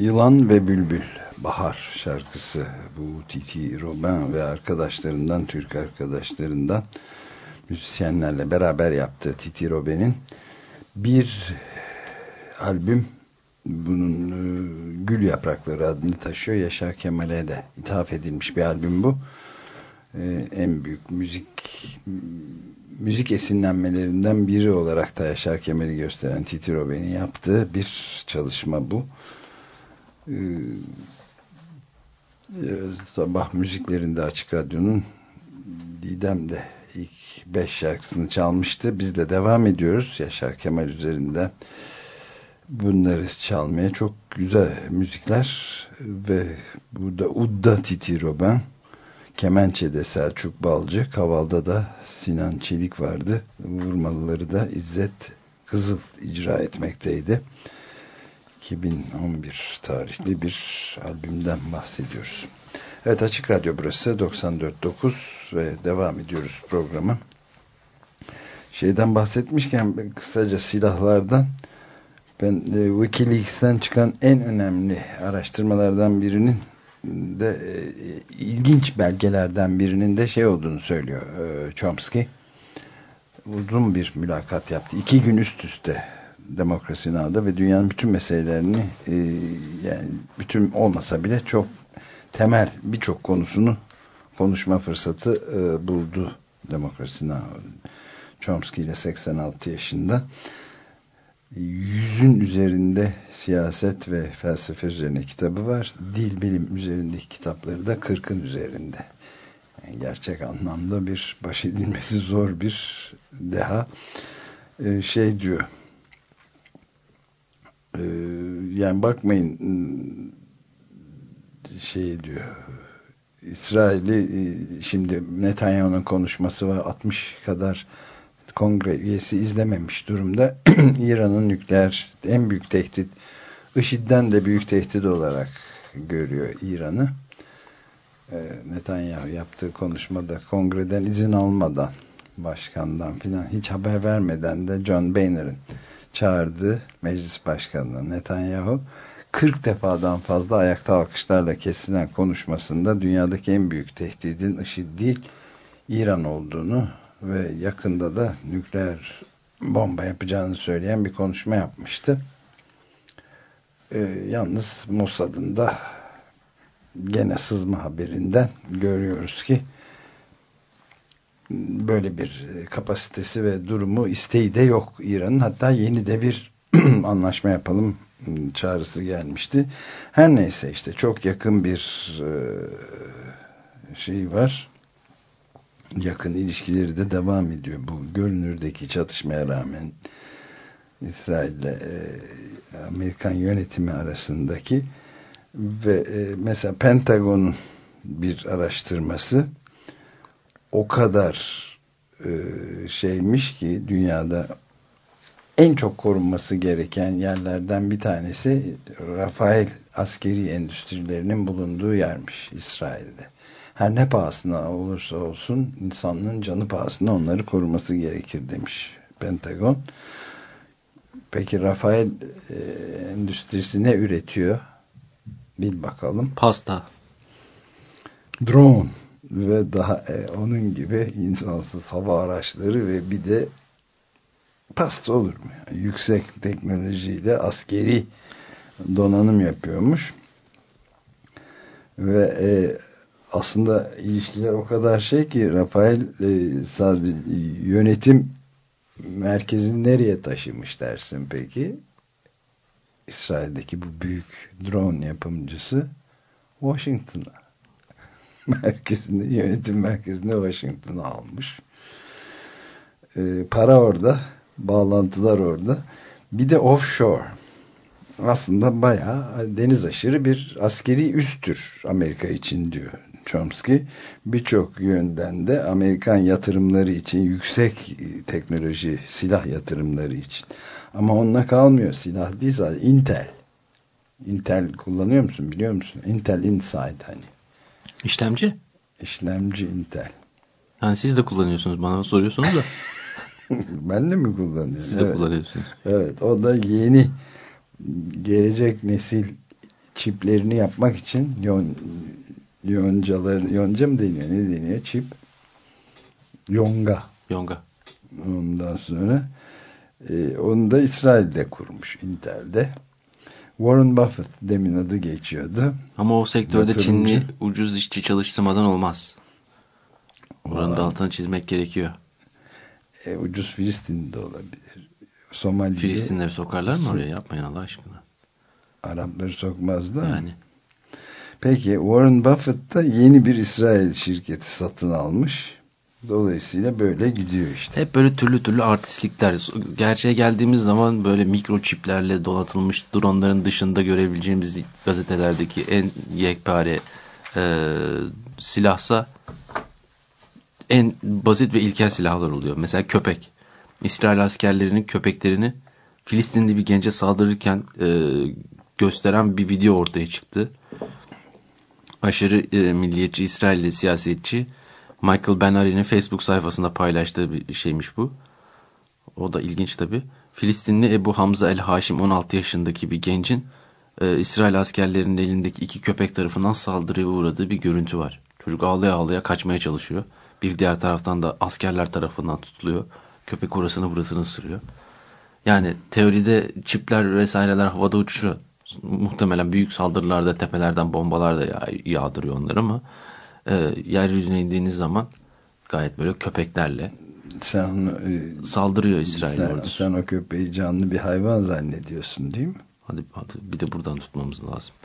Yılan ve Bülbül Bahar şarkısı bu Titi Robin ve arkadaşlarından Türk arkadaşlarından müzisyenlerle beraber yaptığı Titi Robin'in bir albüm bunun e, Gül Yaprakları adını taşıyor. Yaşar Kemal'e de ithaf edilmiş bir albüm bu. E, en büyük müzik müzik esinlenmelerinden biri olarak da Yaşar Kemal'i gösteren Titi Robin'in yaptığı bir çalışma bu. Ee, e, sabah müziklerinde Açık Radyo'nun Didem de ilk beş şarkısını çalmıştı. Biz de devam ediyoruz. Yaşar Kemal üzerinden bunları çalmaya çok güzel müzikler. Ve burada Udda Titi Robin Kemençe'de Selçuk Balcı Kaval'da da Sinan Çelik vardı. Vurmalıları da İzzet Kızıl icra etmekteydi 2011 tarihli bir albümden bahsediyoruz. Evet Açık Radyo burası 94.9 ve devam ediyoruz programı. Şeyden bahsetmişken kısaca silahlardan ben e, Wikileaks'ten çıkan en önemli araştırmalardan birinin de e, ilginç belgelerden birinin de şey olduğunu söylüyor e, Chomsky. Uzun bir mülakat yaptı. İki gün üst üste Demokrasi Now'da ve dünyanın bütün meselelerini e, yani bütün olmasa bile çok temel birçok konusunu konuşma fırsatı e, buldu Demokrasi Now. Chomsky ile 86 yaşında yüzün üzerinde siyaset ve felsefe üzerine kitabı var. Dil bilim üzerindeki kitapları da 40'ın üzerinde. Yani gerçek anlamda bir baş edilmesi zor bir deha. Ee, şey diyor ee, yani bakmayın şey diyor İsrail'i e, şimdi Netanyahu'nun konuşması var 60 kadar kongre üyesi izlememiş durumda. İran'ın nükleer en büyük tehdit IŞİD'den de büyük tehdit olarak görüyor İran'ı. Ee, Netanyahu yaptığı konuşmada kongreden izin almadan başkandan filan hiç haber vermeden de John Boehner'in çağırdığı meclis başkanı Netanyahu 40 defadan fazla ayakta alkışlarla kesilen konuşmasında dünyadaki en büyük tehdidin IŞİD değil İran olduğunu ve yakında da nükleer bomba yapacağını söyleyen bir konuşma yapmıştı. Ee, yalnız Mossad'ın da gene sızma haberinden görüyoruz ki böyle bir kapasitesi ve durumu isteği de yok İran'ın. Hatta yeni de bir anlaşma yapalım çağrısı gelmişti. Her neyse işte çok yakın bir e, şey var. Yakın ilişkileri de devam ediyor. Bu görünürdeki çatışmaya rağmen İsrail ile e, Amerikan yönetimi arasındaki ve e, mesela Pentagon'un bir araştırması o kadar e, şeymiş ki dünyada en çok korunması gereken yerlerden bir tanesi Rafael askeri endüstrilerinin bulunduğu yermiş İsrail'de. Her ne pahasına olursa olsun insanlığın canı pahasına onları koruması gerekir demiş Pentagon. Peki Rafael e, endüstrisi ne üretiyor? Bil bakalım. Pasta. Drone ve daha e, onun gibi insansız hava araçları ve bir de pasta olur mu? Yani yüksek teknolojiyle askeri donanım yapıyormuş. Ve e, aslında ilişkiler o kadar şey ki Rafael e, sadece yönetim merkezini nereye taşımış dersin peki? İsrail'deki bu büyük drone yapımcısı Washington'a merkezini, yönetim merkezini Washington'a almış. E, para orada, bağlantılar orada. Bir de offshore. Aslında bayağı deniz aşırı bir askeri üsttür Amerika için diyor Chomsky. Birçok yönden de Amerikan yatırımları için yüksek teknoloji silah yatırımları için. Ama onunla kalmıyor silah değil sadece Intel. Intel kullanıyor musun biliyor musun? Intel Inside hani. İşlemci? İşlemci Intel. Yani siz de kullanıyorsunuz bana soruyorsunuz da. ben de mi kullanıyorum? Siz de evet. kullanıyorsunuz. Evet o da yeni gelecek nesil çiplerini yapmak için yon, yoncalar, yonca mı deniyor ne deniyor çip? Yonga. Yonga. Ondan sonra e, onu da İsrail'de kurmuş Intel'de. Warren Buffett demin adı geçiyordu. Ama o sektörde Yatırımcı. Çinli ucuz işçi çalıştırmadan olmaz. Oranın da altını çizmek gerekiyor. E, ucuz Filistin de olabilir. Somali'de Filistinleri sokarlar mı oraya? Yapmayın Allah aşkına. Arapları sokmazlar. Yani. Peki Warren Buffett da yeni bir İsrail şirketi satın almış. Dolayısıyla böyle gidiyor işte. Hep böyle türlü türlü artistlikler. Gerçeğe geldiğimiz zaman böyle mikroçiplerle donatılmış dronların dışında görebileceğimiz gazetelerdeki en yekpare e, silahsa en basit ve ilkel silahlar oluyor. Mesela köpek. İsrail askerlerinin köpeklerini Filistinli bir gence saldırırken e, gösteren bir video ortaya çıktı. Aşırı e, milliyetçi İsrailli siyasetçi Michael Ben Facebook sayfasında paylaştığı bir şeymiş bu. O da ilginç tabi. Filistinli Ebu Hamza El Haşim 16 yaşındaki bir gencin e, İsrail askerlerinin elindeki iki köpek tarafından saldırıya uğradığı bir görüntü var. Çocuk ağlaya ağlaya kaçmaya çalışıyor. Bir diğer taraftan da askerler tarafından tutuluyor. Köpek orasını burasını ısırıyor. Yani teoride çipler vesaireler havada uçuşuyor. Muhtemelen büyük saldırılarda tepelerden bombalar da yağ, yağdırıyor onları ama e, yeryüzüne indiğiniz zaman gayet böyle köpeklerle Sen onu, e, saldırıyor İsrail sen, ordusu. sen o köpeği canlı bir hayvan zannediyorsun değil mi? Hadi, hadi bir de buradan tutmamız lazım.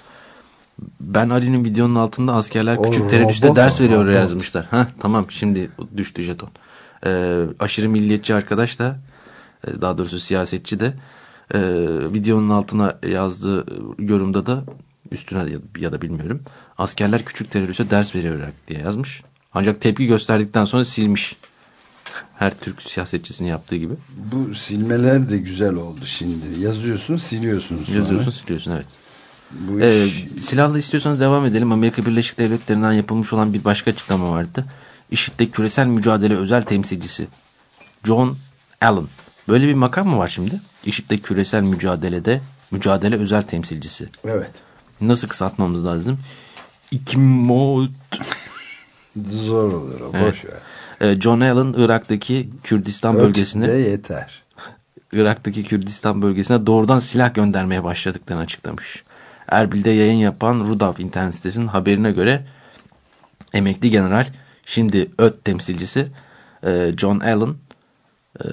Ben Ali'nin videonun altında askerler O küçük teröriste ders veriyor robot. yazmışlar. Ha tamam şimdi düştü jeton. Ee, aşırı milliyetçi arkadaş da e, daha doğrusu siyasetçi de e, videonun altına yazdığı yorumda da üstüne ya, da bilmiyorum. Askerler küçük teröriste ders veriyor diye yazmış. Ancak tepki gösterdikten sonra silmiş. Her Türk siyasetçisinin yaptığı gibi. Bu silmeler de güzel oldu şimdi. Yazıyorsun siliyorsun sonra. Yazıyorsun siliyorsun evet. Bu Ee, iş silahla istiyorsanız devam edelim. Amerika Birleşik Devletleri'nden yapılmış olan bir başka açıklama vardı. IŞİD'de küresel mücadele özel temsilcisi John Allen. Böyle bir makam mı var şimdi? IŞİD'de küresel mücadelede mücadele özel temsilcisi. evet. Nasıl kısaltmamız lazım? İkimot. Zor olur o. Evet. Boş ver. John Allen Irak'taki Kürdistan bölgesine Ölçüde yeter. Irak'taki Kürdistan bölgesine doğrudan silah göndermeye başladıklarını açıklamış. Erbil'de yayın yapan Rudav internet sitesinin haberine göre emekli general şimdi ÖT temsilcisi e, John Allen e,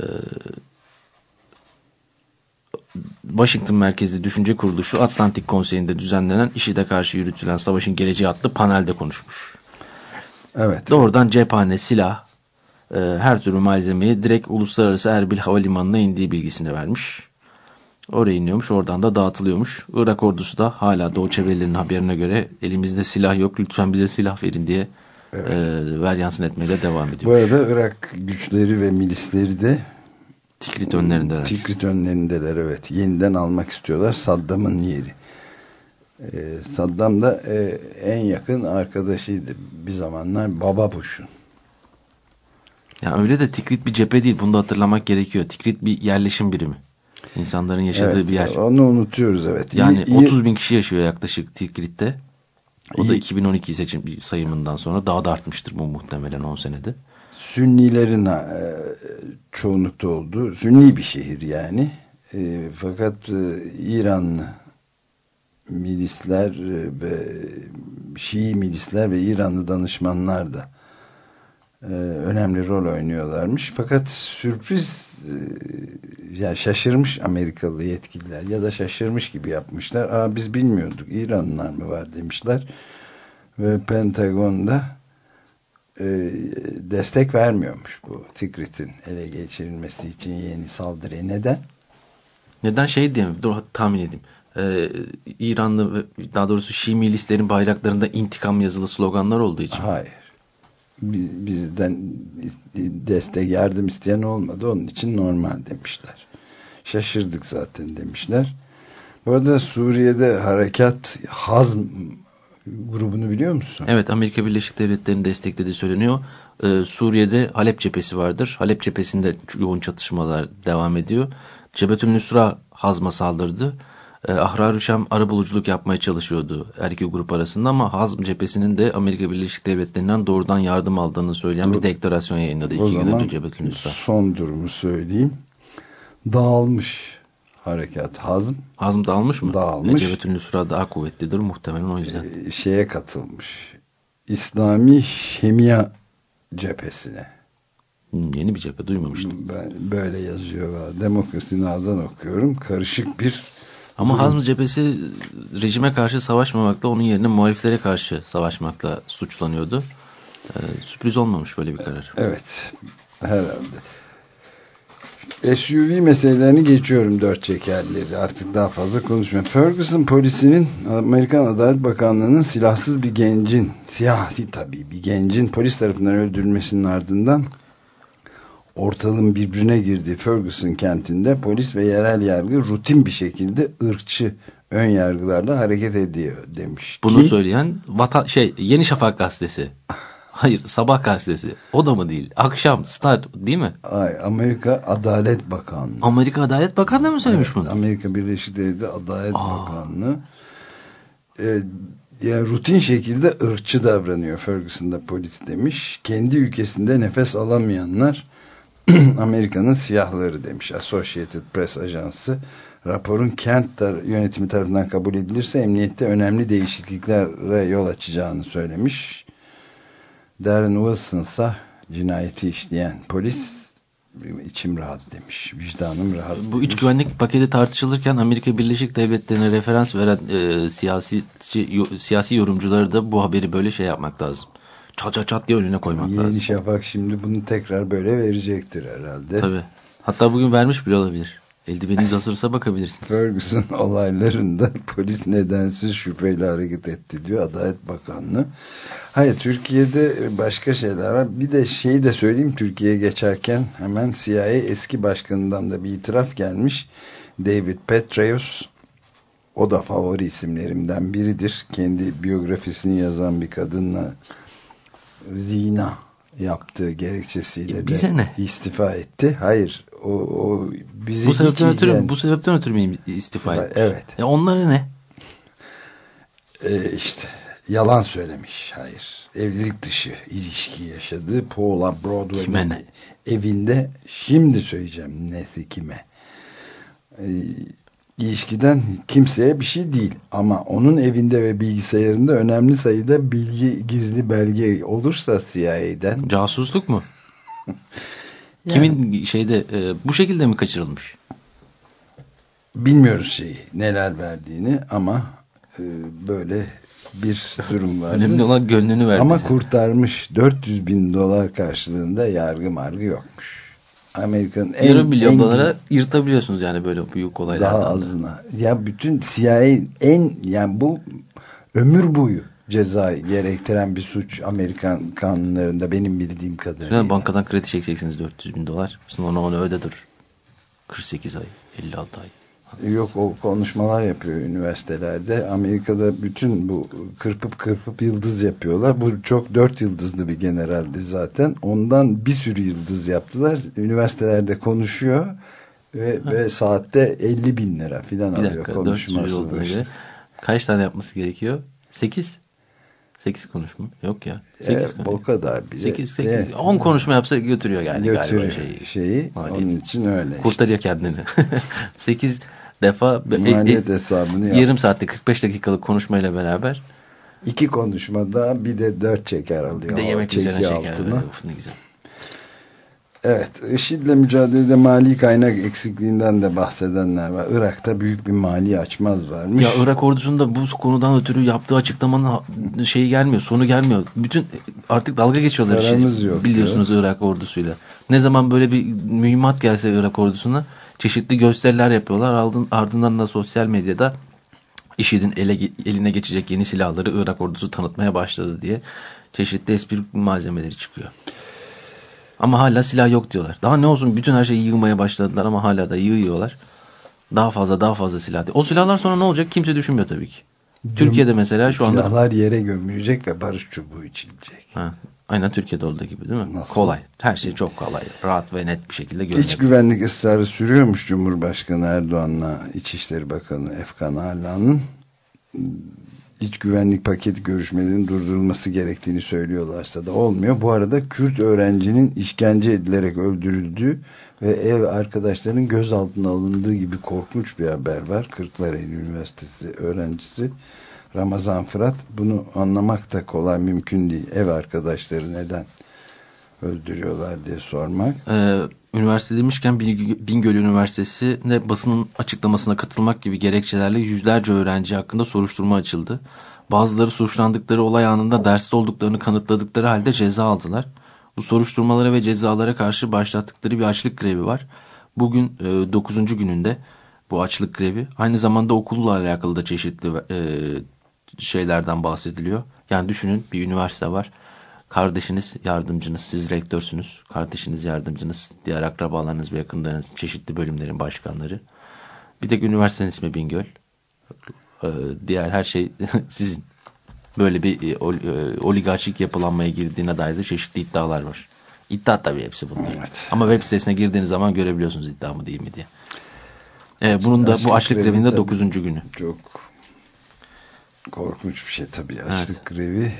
Washington merkezli düşünce kuruluşu Atlantik Konseyi'nde düzenlenen IŞİD'e karşı yürütülen savaşın geleceği adlı panelde konuşmuş. Evet. Doğrudan cephane, silah, e, her türlü malzemeyi direkt Uluslararası Erbil Havalimanı'na indiği bilgisini vermiş. Oraya iniyormuş, oradan da dağıtılıyormuş. Irak ordusu da hala Doğu Çevrelerinin haberine göre elimizde silah yok, lütfen bize silah verin diye Evet. e, veryansın etmeye de devam ediyor. Bu arada Irak güçleri ve milisleri de Tikrit önlerindeler. Tikrit önlerindeler evet. Yeniden almak istiyorlar. Saddam'ın yeri. Ee, Saddam da e, en yakın arkadaşıydı bir zamanlar Baba Bush'un. Ya öyle de Tikrit bir cephe değil, bunu da hatırlamak gerekiyor. Tikrit bir yerleşim birimi. İnsanların yaşadığı Evet, bir yer. Onu unutuyoruz evet. Yani İyi- 30 bin kişi yaşıyor yaklaşık Tikrit'te. O da İyi. 2012 seçim sayımından sonra daha da artmıştır bu muhtemelen 10 senede. Sünnilerin e, çoğunlukta olduğu Sünni bir şehir yani. E, fakat e, İranlı milisler e, ve Şii milisler ve İranlı danışmanlar da e, önemli rol oynuyorlarmış. Fakat sürpriz e, ya şaşırmış Amerikalı yetkililer ya da şaşırmış gibi yapmışlar. Aa biz bilmiyorduk İranlılar mı var demişler. Ve Pentagon'da e, destek vermiyormuş bu Tikrit'in ele geçirilmesi için yeni saldırıya. Neden? Neden şey diyeyim, dur tahmin edeyim. Ee, İranlı daha doğrusu Şii milislerin bayraklarında intikam yazılı sloganlar olduğu için. Hayır. Bi- Bizden destek yardım isteyen olmadı. Onun için normal demişler. Şaşırdık zaten demişler. Bu arada Suriye'de harekat Hazm grubunu biliyor musun? Evet Amerika Birleşik Devletleri'nin desteklediği söyleniyor. Ee, Suriye'de Halep cephesi vardır. Halep cephesinde yoğun çatışmalar devam ediyor. Cebetül Nusra Hazm'a saldırdı. Ee, Ahrar-ı Şam arabuluculuk yapmaya çalışıyordu her iki grup arasında ama Hazm cephesinin de Amerika Birleşik Devletleri'nden doğrudan yardım aldığını söyleyen Dur. bir deklarasyon yayınladı. O iki gün zaman önce Cebetül Nusra. son durumu söyleyeyim. Dağılmış harekat Hazm Hazm dağılmış mı? Dağılmış. E, Cebetül Nusra daha kuvvetlidir muhtemelen o yüzden. e, şeye katılmış. İslami Şemia cephesine. Hmm, yeni bir cephe duymamıştım. Ben böyle yazıyor. Demokrasi Nağ'dan okuyorum. Karışık bir Ama Hazm cephesi rejime karşı savaşmamakla onun yerine muhaliflere karşı savaşmakla suçlanıyordu. Ee, sürpriz olmamış böyle bir karar. evet herhalde. SUV meselelerini geçiyorum dört çekerleri. Artık daha fazla konuşmayayım. Ferguson polisinin Amerikan Adalet Bakanlığı'nın silahsız bir gencin, siyasi tabii bir gencin polis tarafından öldürülmesinin ardından ortalığın birbirine girdiği Ferguson kentinde polis ve yerel yargı rutin bir şekilde ırkçı ön yargılarla hareket ediyor demiş. Bunu Kim? söyleyen vatan şey Yeni Şafak gazetesi. Hayır, Sabah gazetesi. O da mı değil? Akşam Star değil mi? Ay, Amerika Adalet Bakanlığı. Amerika Adalet Bakanlığı mı söylemiş Evet, bunu? Amerika Birleşik Devletleri Adalet Aa. Bakanlığı e, yani rutin şekilde ırkçı davranıyor Ferguson'da polis demiş. Kendi ülkesinde nefes alamayanlar Amerika'nın siyahları demiş Associated Press ajansı. Raporun kent tar- yönetimi tarafından kabul edilirse emniyette önemli değişikliklere yol açacağını söylemiş. Darren Wilson ise cinayeti işleyen polis içim rahat demiş. Vicdanım rahat Bu demiş. iç güvenlik paketi tartışılırken Amerika Birleşik Devletleri'ne referans veren e, siyasi siyasi yorumcuları da bu haberi böyle şey yapmak lazım. Çat çat çat diye önüne koymak Yeni lazım. Şafak şimdi bunu tekrar böyle verecektir herhalde. Tabii. Hatta bugün vermiş bile olabilir. Eldiveniniz hazırsa bakabilirsiniz. Ferguson olaylarında polis nedensiz şüpheyle hareket etti diyor Adalet Bakanlığı. Hayır Türkiye'de başka şeyler var. Bir de şeyi de söyleyeyim Türkiye'ye geçerken hemen CIA eski başkanından da bir itiraf gelmiş. David Petraeus o da favori isimlerimden biridir. Kendi biyografisini yazan bir kadınla zina yaptığı gerekçesiyle E, de ne? istifa etti. Hayır o, o bizi bu sebepten ötürü ilgilen- bu sebepten ötürü mü istifa etmiş? Evet. E onlara ne? Ee, işte yalan söylemiş. Hayır. Evlilik dışı ilişki yaşadığı Paula ne? evinde şimdi söyleyeceğim nesi kime. Ee, ilişkiden kimseye bir şey değil ama onun evinde ve bilgisayarında önemli sayıda bilgi gizli belge olursa CIA'den Casusluk mu? Yani- Kimin şeyde e, bu şekilde mi kaçırılmış? bilmiyoruz şeyi neler verdiğini ama e, böyle bir durum vardı. Önemli olan gönlünü vermesi. Ama kurtarmış 400 bin dolar karşılığında yargı margı yokmuş. Amerika'nın en, Yarım milyon en- dolara yırtabiliyorsunuz yani böyle büyük olaylardan. daha da. azına. Ya bütün CIA en yani bu ömür boyu ceza gerektiren bir suç Amerikan kanunlarında benim bildiğim kadarıyla. Sonra bankadan kredi çekeceksiniz 400 bin dolar. Sonra onu öde dur. 48 ay, 56 ay. Yok o konuşmalar yapıyor üniversitelerde. Amerika'da bütün bu kırpıp kırpıp yıldız yapıyorlar. Bu çok dört yıldızlı bir generaldi zaten. Ondan bir sürü yıldız yaptılar. Üniversitelerde konuşuyor ve, ve saatte 50 bin lira filan alıyor dakika 400 konuşması. kaç tane yapması gerekiyor? 8. 8 konuşma. Yok ya. 8 E, o kadar bile. 8 8 Evet. 10 konuşma yapsa götürüyor yani Götürüyor galiba şeyi. şeyi. Maliyeti. Onun için öyle. Kurtarıyor kendini. 8 defa işte. e- e- Maliyet hesabını yarım saatlik 45 dakikalık konuşmayla beraber İki konuşmada bir de dört çeker alıyor. bir de yemek üzerine şeker. altına. Ne güzel. Evet, IŞİD'le mücadelede mali kaynak eksikliğinden de bahsedenler var. Irak'ta büyük bir mali açmaz varmış. Ya Irak ordusunda bu konudan ötürü yaptığı açıklamanın şeyi gelmiyor, sonu gelmiyor. Bütün artık dalga geçiyorlar. Paramız Şey, yok biliyorsunuz Irak ordusuyla. Ne zaman böyle bir mühimmat gelse Irak ordusuna çeşitli gösteriler yapıyorlar. Ardın- Ardından da sosyal medyada IŞİD'in ele, eline geçecek yeni silahları Irak ordusu tanıtmaya başladı diye çeşitli espri malzemeleri çıkıyor. Ama hala silah yok diyorlar. Daha ne olsun bütün her şeyi yığmaya başladılar ama hala da yığıyorlar. Daha fazla daha fazla silah. O silahlar sonra ne olacak kimse düşünmüyor tabii ki. Türkiye'de mesela şu anda... Silahlar yere gömülecek ve barış çubuğu içilecek. Ha, aynen Türkiye'de olduğu gibi değil mi? Nasıl? Kolay. Her şey çok kolay. Rahat ve net bir şekilde görünüyor. İç güvenlik ısrarı sürüyormuş Cumhurbaşkanı Erdoğan'la İçişleri Bakanı Efkan Ala'nın iç güvenlik paketi görüşmelerinin durdurulması gerektiğini söylüyorlarsa da olmuyor. Bu arada Kürt öğrencinin işkence edilerek öldürüldüğü ve ev arkadaşlarının gözaltına alındığı gibi korkunç bir haber var. Kırklareli Üniversitesi öğrencisi Ramazan Fırat bunu anlamak da kolay mümkün değil. Ev arkadaşları neden öldürüyorlar diye sormak. Ee, üniversite demişken Bingöl Üniversitesi'nde basının açıklamasına katılmak gibi gerekçelerle yüzlerce öğrenci hakkında soruşturma açıldı. Bazıları suçlandıkları olay anında derste olduklarını kanıtladıkları halde ceza aldılar. Bu soruşturmalara ve cezalara karşı başlattıkları bir açlık grevi var. Bugün e, 9. gününde bu açlık grevi. Aynı zamanda okulla alakalı da çeşitli e, şeylerden bahsediliyor. Yani düşünün bir üniversite var. Kardeşiniz yardımcınız, siz rektörsünüz. Kardeşiniz yardımcınız, diğer akrabalarınız ve yakınlarınız, çeşitli bölümlerin başkanları. Bir tek üniversitenin ismi Bingöl. Ee, diğer her şey sizin. Böyle bir e, oligarşik yapılanmaya girdiğine dair de çeşitli iddialar var. İddia tabii hepsi bunlar. Evet. Ama web sitesine girdiğiniz zaman görebiliyorsunuz iddia mı değil mi diye. Ee, bunun da bu açlık grevinde 9. günü. Çok korkunç bir şey tabii açlık evet. grevi.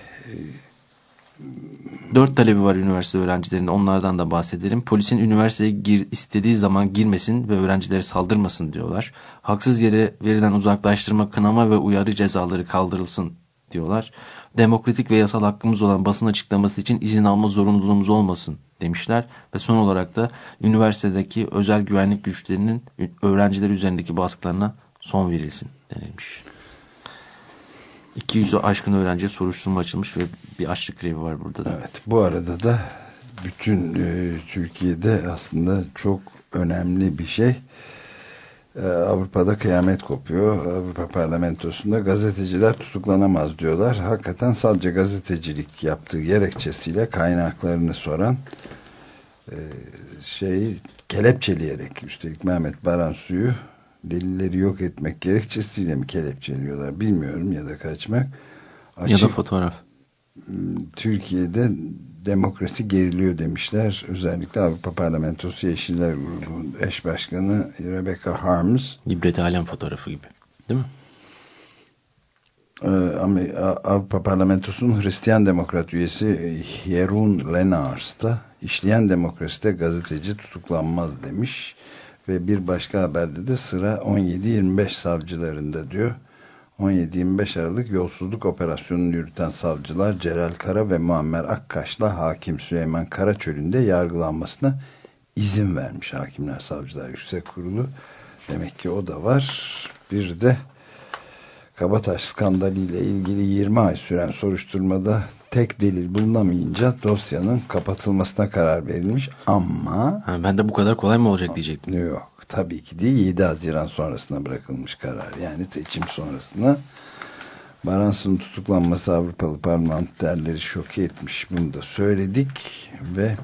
Dört talebi var üniversite öğrencilerinin onlardan da bahsedelim. Polisin üniversiteye gir, istediği zaman girmesin ve öğrencilere saldırmasın diyorlar. Haksız yere verilen uzaklaştırma, kınama ve uyarı cezaları kaldırılsın diyorlar. Demokratik ve yasal hakkımız olan basın açıklaması için izin alma zorunluluğumuz olmasın demişler. Ve son olarak da üniversitedeki özel güvenlik güçlerinin öğrenciler üzerindeki baskılarına son verilsin denilmiş. 200'ü aşkın öğrenciye soruşturma açılmış ve bir açlık grevi var burada da. Evet bu arada da bütün e, Türkiye'de aslında çok önemli bir şey. E, Avrupa'da kıyamet kopuyor. Avrupa parlamentosunda gazeteciler tutuklanamaz diyorlar. Hakikaten sadece gazetecilik yaptığı gerekçesiyle kaynaklarını soran e, şey kelepçeleyerek üstelik Mehmet Baransu'yu delilleri yok etmek gerekçesiyle mi kelepçeliyorlar bilmiyorum ya da kaçmak. Açık, ya da fotoğraf. Türkiye'de demokrasi geriliyor demişler. Özellikle Avrupa Parlamentosu Yeşiller Grubu eş başkanı Rebecca Harms. İbret alem fotoğrafı gibi. Değil mi? Ee, Avrupa Parlamentosu'nun Hristiyan Demokrat üyesi Jeroen Lenars da işleyen demokraside gazeteci tutuklanmaz demiş. Ve bir başka haberde de sıra 17-25 savcılarında diyor. 17-25 Aralık yolsuzluk operasyonunu yürüten savcılar Celal Kara ve Muammer Akkaş'la hakim Süleyman Karaçöl'ün de yargılanmasına izin vermiş Hakimler Savcılar Yüksek Kurulu. Demek ki o da var. Bir de Kabataş skandalı ile ilgili 20 ay süren soruşturmada tek delil bulunamayınca dosyanın kapatılmasına karar verilmiş ama... Ha, ben de bu kadar kolay mı olacak diyecektim. Yok tabii ki değil 7 Haziran sonrasına bırakılmış karar yani seçim sonrasına. Baransu'nun tutuklanması Avrupalı parlamenterleri şok etmiş bunu da söyledik ve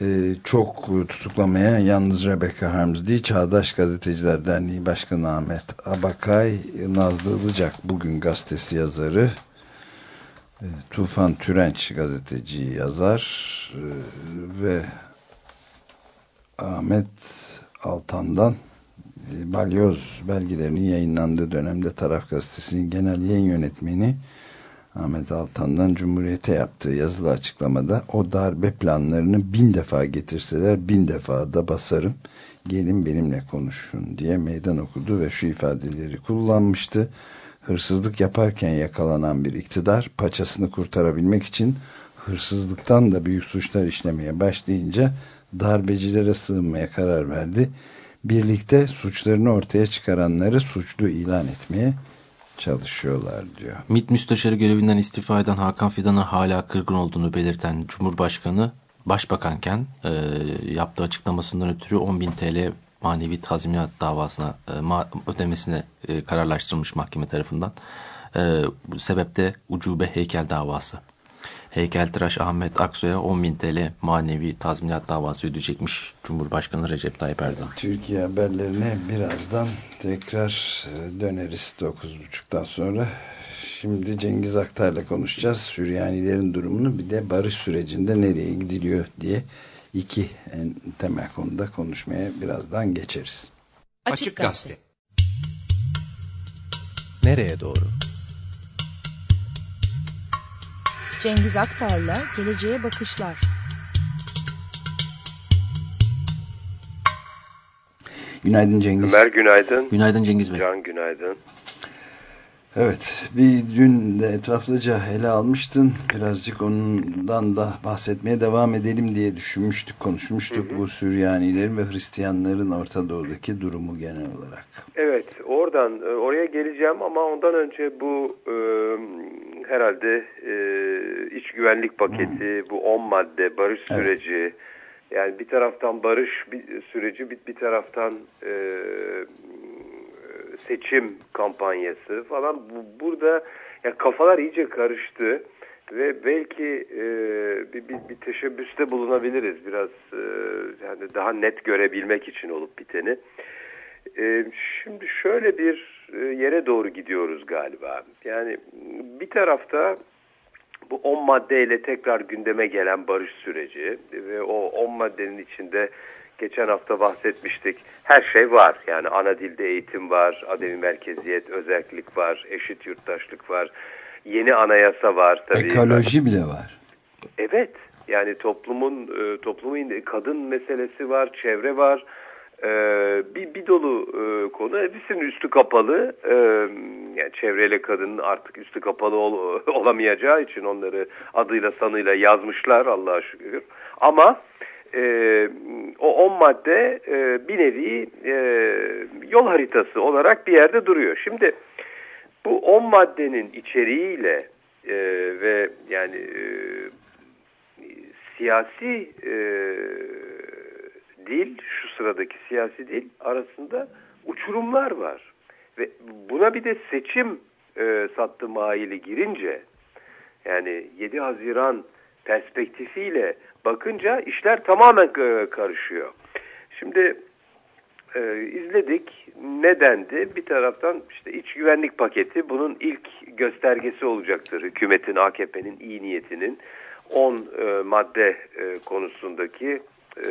e, çok tutuklamaya yalnız Rebecca Harms değil Çağdaş Gazeteciler Derneği Başkanı Ahmet Abakay Nazlı Ilıcak bugün gazetesi yazarı e, Tufan Türenç gazeteci yazar e, ve Ahmet Altan'dan e, balyoz belgelerinin yayınlandığı dönemde Taraf Gazetesi'nin genel yayın yönetmeni Ahmet Altan'dan Cumhuriyet'e yaptığı yazılı açıklamada o darbe planlarını bin defa getirseler bin defa da basarım gelin benimle konuşun diye meydan okudu ve şu ifadeleri kullanmıştı. Hırsızlık yaparken yakalanan bir iktidar paçasını kurtarabilmek için hırsızlıktan da büyük suçlar işlemeye başlayınca darbecilere sığınmaya karar verdi. Birlikte suçlarını ortaya çıkaranları suçlu ilan etmeye çalışıyorlar diyor. MİT Müsteşarı görevinden istifa eden Hakan Fidan'a hala kırgın olduğunu belirten Cumhurbaşkanı Başbakanken e, yaptığı açıklamasından ötürü 10.000 TL manevi tazminat davasına e, ma ödemesine e, kararlaştırılmış mahkeme tarafından. E, bu sebepte ucube heykel davası. Heykeltıraş Ahmet Aksoy'a 10.000 TL manevi tazminat davası ödeyecekmiş Cumhurbaşkanı Recep Tayyip Erdoğan. Türkiye haberlerine birazdan tekrar e, döneriz 9.30'dan sonra. Şimdi Cengiz Aktar'la konuşacağız. Süryanilerin durumunu bir de barış sürecinde nereye gidiliyor diye iki en temel konuda konuşmaya birazdan geçeriz. Açık Gazete. Nereye doğru? Cengiz Aktar'la Geleceğe Bakışlar. Günaydın Cengiz. Ömer günaydın. Günaydın Cengiz Bey. Can günaydın. Evet, bir dün de etraflıca ele almıştın. Birazcık ondan da bahsetmeye devam edelim diye düşünmüştük, konuşmuştuk. Hı hı. Bu Süryanilerin ve Hristiyanların Orta Doğu'daki durumu genel olarak. Evet, oradan e, oraya geleceğim ama ondan önce bu e, herhalde e, iç güvenlik paketi, hmm. bu 10 madde, barış evet. süreci, yani bir taraftan barış bir, süreci, bir, bir taraftan e, seçim kampanyası falan bu, burada ya kafalar iyice karıştı ve belki e, bir, bir, bir teşebbüste bulunabiliriz biraz e, yani daha net görebilmek için olup biteni. E, şimdi şöyle bir yere doğru gidiyoruz galiba. Yani bir tarafta bu 10 maddeyle tekrar gündeme gelen barış süreci ve o 10 maddenin içinde geçen hafta bahsetmiştik. Her şey var. Yani ana dilde eğitim var, ademi merkeziyet, özellik var, eşit yurttaşlık var, yeni anayasa var. Tabii. Ekoloji bile var. Evet. Yani toplumun e, toplumun kadın meselesi var, çevre var. Ee, bir, bir dolu e, konu. Hepsinin üstü kapalı. Ee, yani çevreyle kadının artık üstü kapalı ol, olamayacağı için onları adıyla sanıyla yazmışlar Allah'a şükür. Ama e, o 10 madde e, bir nevi e, yol haritası olarak bir yerde duruyor. Şimdi bu 10 maddenin içeriğiyle e, ve yani e, siyasi e, dil, şu sıradaki siyasi dil arasında uçurumlar var. Ve buna bir de seçim e, sattı maili girince yani 7 Haziran perspektifiyle bakınca işler tamamen e, karışıyor. Şimdi e, izledik. Nedendi? Bir taraftan işte iç güvenlik paketi bunun ilk göstergesi olacaktır. Hükümetin, AKP'nin iyi niyetinin 10 e, madde e, konusundaki e,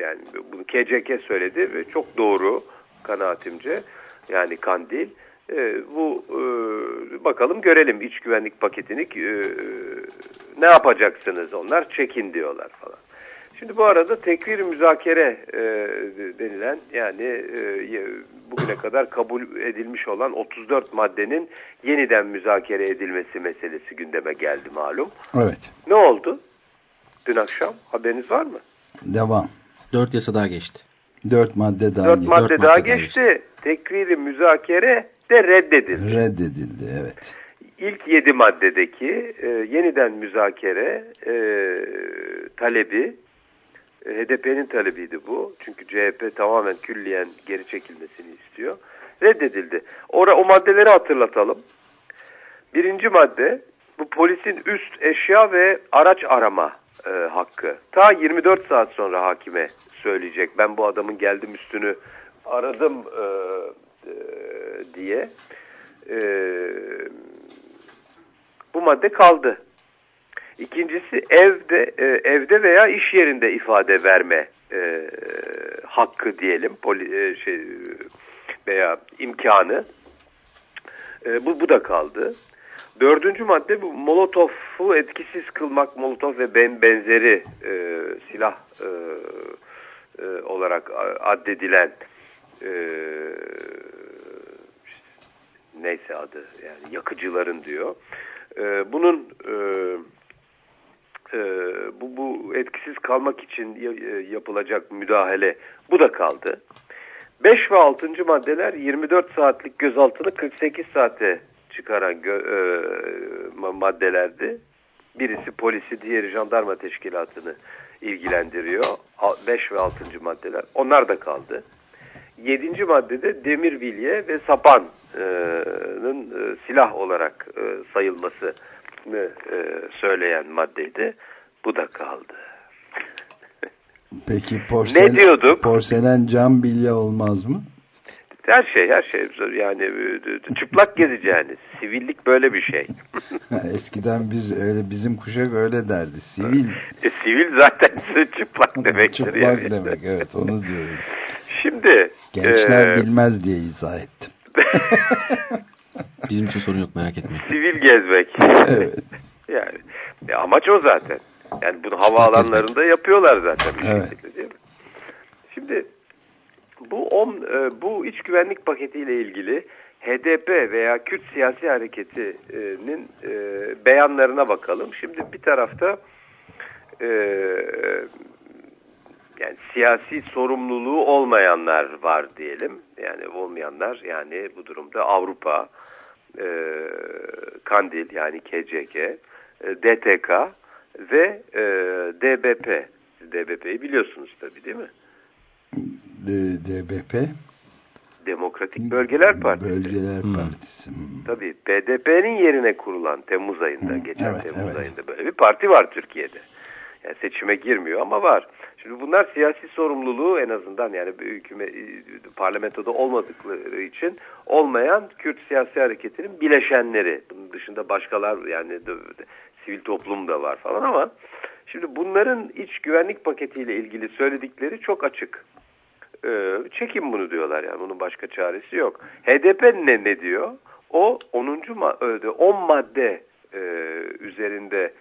yani bunu KCK söyledi ve çok doğru kanaatimce yani Kandil. E, bu e, bakalım görelim iç güvenlik paketini e, ne yapacaksınız onlar çekin diyorlar falan. Şimdi bu arada tekvir müzakere e, denilen yani e, bugüne kadar kabul edilmiş olan 34 maddenin yeniden müzakere edilmesi meselesi gündeme geldi malum. Evet. Ne oldu? Dün akşam haberiniz var mı? Devam. Dört yasa daha geçti. Dört madde daha, Dört madde Dört daha madde geçti. geçti. Tekviri müzakere de reddedildi. Reddedildi evet. İlk yedi maddedeki e, yeniden müzakere e, talebi e, HDP'nin talebiydi bu. Çünkü CHP tamamen külliyen geri çekilmesini istiyor. Reddedildi. Ora, o maddeleri hatırlatalım. Birinci madde bu polisin üst eşya ve araç arama e, hakkı. Ta 24 saat sonra hakime söyleyecek. Ben bu adamın geldim üstünü aradım e, e, diye. E, bu madde kaldı. İkincisi evde e, evde veya iş yerinde ifade verme e, hakkı diyelim poli, e, şey veya imkanı. E, bu bu da kaldı. Dördüncü madde bu molotofu etkisiz kılmak, molotof ve ben, benzeri e, silah e, e, olarak addedilen e, neyse adı yani yakıcıların diyor. E, bunun e, e, bu, bu etkisiz kalmak için e, yapılacak müdahale bu da kaldı. 5 ve 6. maddeler 24 saatlik gözaltını 48 saate çıkaran e, maddelerdi. Birisi polisi, diğeri jandarma teşkilatını ilgilendiriyor. 5 ve 6. maddeler. Onlar da kaldı. 7. maddede demir bilye ve sapanın e, silah olarak e, sayılması e, söyleyen maddeydi. Bu da kaldı. Peki porselen, Ne diyorduk? porselen cam bilye olmaz mı? Her şey her şey yani e, çıplak gezeceğiniz. Sivillik böyle bir şey. Eskiden biz öyle bizim kuşak öyle derdi. Sivil. E, sivil zaten çıplak demektir. Çıplak yani. demek evet onu diyorum. Şimdi Gençler e, bilmez diye izah ettim. Bizim için sorun yok merak etmeyin. sivil gezmek. Evet. yani e, amaç o zaten. Yani bunu havaalanlarında yapıyorlar zaten bir Evet. şekilde değil mi? Şimdi bu on, e, bu iç güvenlik paketiyle ilgili HDP veya Kürt siyasi hareketinin e, beyanlarına bakalım. Şimdi bir tarafta e, yani siyasi sorumluluğu olmayanlar var diyelim. Yani olmayanlar yani bu durumda Avrupa, e, Kandil yani KCK, e, DTK ve e, DBP. DBP'yi biliyorsunuz tabii değil mi? D- DBP Demokratik Bölgeler Partisi. Bölgeler Hmm. Partisi. Hmm. Tabii BDP'nin yerine kurulan Temmuz ayında, Hı, geçen evet, Temmuz evet. ayında böyle bir parti var Türkiye'de. Yani seçime girmiyor ama var. Şimdi bunlar siyasi sorumluluğu en azından yani hükümet, parlamentoda olmadıkları için olmayan Kürt siyasi hareketinin bileşenleri. Bunun dışında başkalar yani de, de- sivil toplum da var falan ama şimdi bunların iç güvenlik paketiyle ilgili söyledikleri çok açık. Ee, çekin bunu diyorlar yani bunun başka çaresi yok. HDP ne ne diyor? O 10. Ma 10 madde e, üzerinde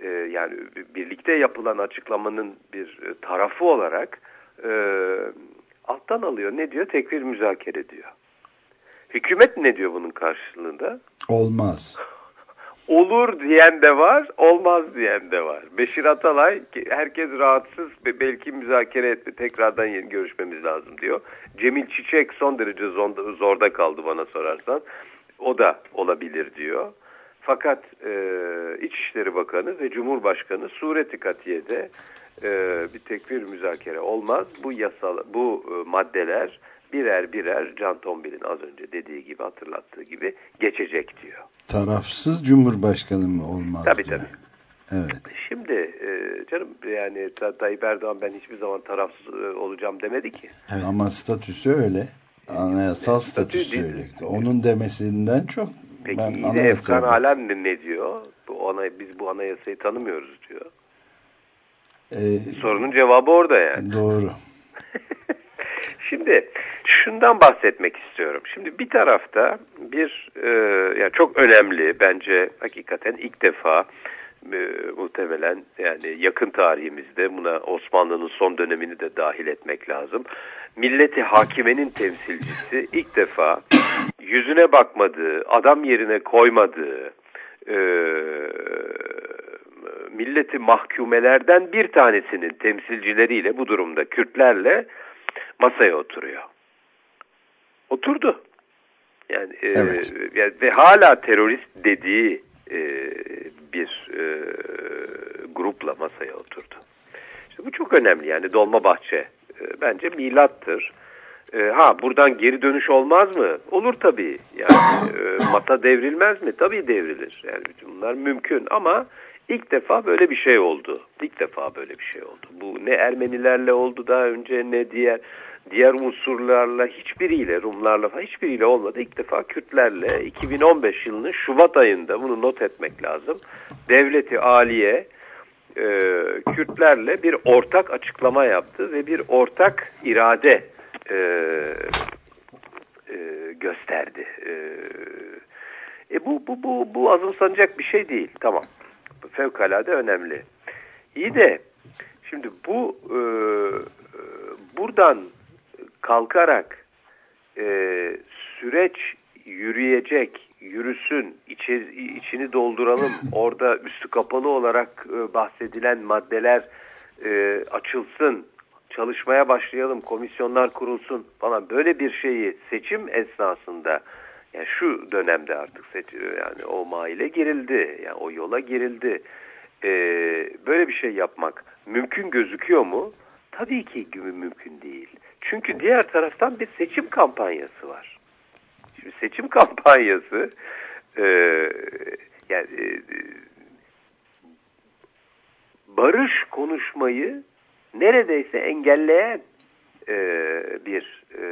e, yani birlikte yapılan açıklamanın bir e, tarafı olarak e, alttan alıyor. Ne diyor? Tekfir müzakere diyor. Hükümet ne diyor bunun karşılığında? Olmaz. Olur diyen de var, olmaz diyen de var. Beşir Atalay herkes rahatsız ve belki müzakere etme, tekrardan yeni görüşmemiz lazım diyor. Cemil Çiçek son derece zorda kaldı bana sorarsan. O da olabilir diyor. Fakat e, İçişleri Bakanı ve Cumhurbaşkanı sureti katiyede e, bir tekfir müzakere olmaz. Bu yasal bu e, maddeler birer birer Can Tombil'in az önce dediği gibi hatırlattığı gibi geçecek diyor. Tarafsız Cumhurbaşkanı mı olmaz? Tabii diyor. tabii. Evet. Şimdi e, canım yani Ta- Tayyip Erdoğan ben hiçbir zaman tarafsız e, olacağım demedi ki. Evet. Ama statüsü öyle. Anayasal Statü statüsü değil. öyle. Onun demesinden çok Peki ben yine Efkan Alem ne, ne diyor? Bu ana, biz bu anayasayı tanımıyoruz diyor. Ee, Sorunun cevabı orada yani. doğru. Şimdi şundan bahsetmek istiyorum. Şimdi bir tarafta bir e, yani çok önemli bence hakikaten ilk defa e, muhtemelen yani yakın tarihimizde buna Osmanlı'nın son dönemini de dahil etmek lazım. Milleti hakimenin temsilcisi ilk defa yüzüne bakmadığı, adam yerine koymadığı, e, milleti mahkumelerden bir tanesinin temsilcileriyle bu durumda Kürtlerle masaya oturuyor. Oturdu. Yani, e, Evet. yani ve hala terörist dediği e, bir e, grupla masaya oturdu. İşte bu çok önemli yani Dolmabahçe e, bence milattır. E, ha buradan geri dönüş olmaz mı? Olur tabii. Yani e, masa devrilmez mi? Tabii devrilir. Yani bütün bunlar mümkün ama ilk defa böyle bir şey oldu. İlk defa böyle bir şey oldu. Bu ne Ermenilerle oldu daha önce ne diğer diğer unsurlarla hiçbiriyle Rumlarla falan hiçbiriyle olmadı. İlk defa Kürtlerle 2015 yılının Şubat ayında bunu not etmek lazım. Devleti Aliye e, Kürtlerle bir ortak açıklama yaptı ve bir ortak irade e, e, gösterdi. E, e bu, bu, bu, bu azımsanacak bir şey değil. Tamam. Fevkalade önemli. İyi de şimdi bu e, buradan kalkarak e, süreç yürüyecek, yürüsün, içi, içini dolduralım, orada üstü kapalı olarak e, bahsedilen maddeler e, açılsın, çalışmaya başlayalım, komisyonlar kurulsun falan böyle bir şeyi seçim esnasında yani şu dönemde artık seç, yani o maile girildi, yani o yola girildi. E, böyle bir şey yapmak mümkün gözüküyor mu? Tabii ki mümkün değil. Çünkü diğer taraftan bir seçim kampanyası var. Şimdi seçim kampanyası e, yani e, barış konuşmayı neredeyse engelleyen e, bir e,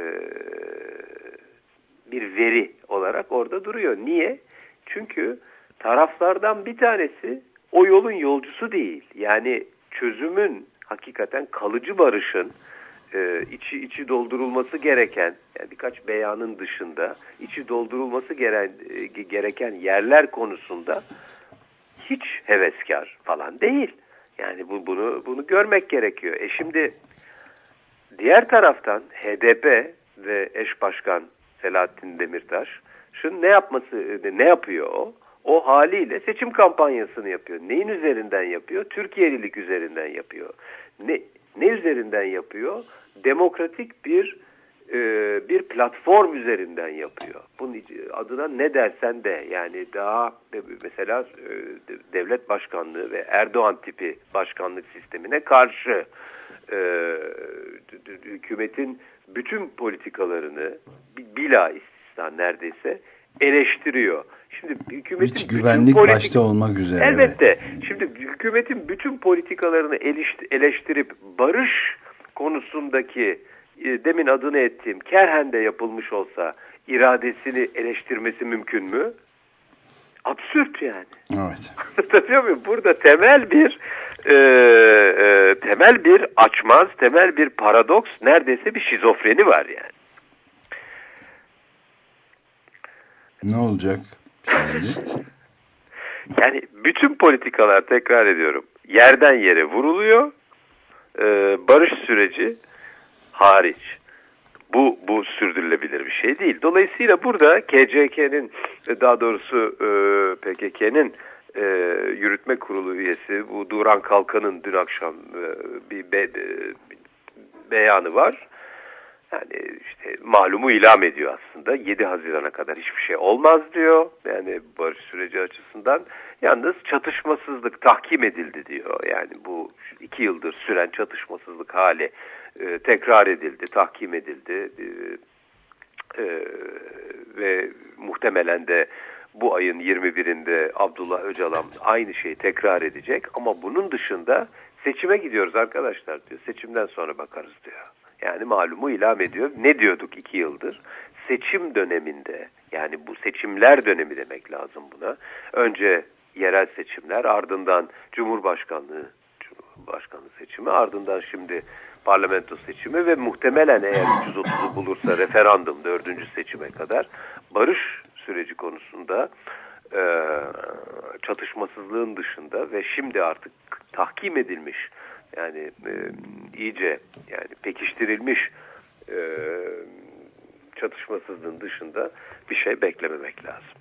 bir veri olarak orada duruyor. Niye? Çünkü taraflardan bir tanesi o yolun yolcusu değil. Yani çözümün hakikaten kalıcı barışın e, içi içi doldurulması gereken yani birkaç beyanın dışında içi doldurulması geren, e, gereken yerler konusunda hiç heveskar falan değil. Yani bu, bunu bunu görmek gerekiyor. E şimdi diğer taraftan HDP ve eş başkan Selahattin Demirtaş şun ne yapması ne yapıyor o? O haliyle seçim kampanyasını yapıyor. Neyin üzerinden yapıyor? Türkiye'lilik üzerinden yapıyor. Ne ne üzerinden yapıyor? Demokratik bir e, bir platform üzerinden yapıyor. Bunun adına ne dersen de yani daha mesela e, devlet başkanlığı ve Erdoğan tipi başkanlık sistemine karşı e, hükümetin bütün politikalarını bila istisna neredeyse eleştiriyor. Şimdi hükümetin Hiç güvenlik politik... başta olmak üzere. Elbette. Evet. Şimdi hükümetin bütün politikalarını eleştirip barış konusundaki e, demin adını ettiğim Kerhen'de yapılmış olsa iradesini eleştirmesi mümkün mü? Absürt yani. Evet. Anlatabiliyor muyum? Burada temel bir e, e, temel bir açmaz, temel bir paradoks, neredeyse bir şizofreni var yani. Ne olacak? yani bütün politikalar tekrar ediyorum yerden yere vuruluyor e, barış süreci hariç. Bu, bu sürdürülebilir bir şey değil. Dolayısıyla burada KCK'nin daha doğrusu e, PKK'nin e, yürütme kurulu üyesi bu Duran Kalkan'ın dün akşam e, bir be, be, beyanı var. Yani işte malumu ilam ediyor aslında. 7 Haziran'a kadar hiçbir şey olmaz diyor. Yani barış süreci açısından. Yalnız çatışmasızlık tahkim edildi diyor. Yani bu iki yıldır süren çatışmasızlık hali e, tekrar edildi, tahkim edildi. E, e, ve muhtemelen de bu ayın 21'inde Abdullah Öcalan aynı şeyi tekrar edecek. Ama bunun dışında seçime gidiyoruz arkadaşlar diyor. Seçimden sonra bakarız diyor. Yani malumu ilam ediyor. Ne diyorduk iki yıldır? Seçim döneminde yani bu seçimler dönemi demek lazım buna. Önce yerel seçimler ardından Cumhurbaşkanlığı Cumhurbaşkanlığı seçimi ardından şimdi parlamento seçimi ve muhtemelen eğer 330'u bulursa referandum dördüncü seçime kadar barış süreci konusunda e, çatışmasızlığın dışında ve şimdi artık tahkim edilmiş yani e, iyice yani pekiştirilmiş e, çatışmasızlığın dışında bir şey beklememek lazım.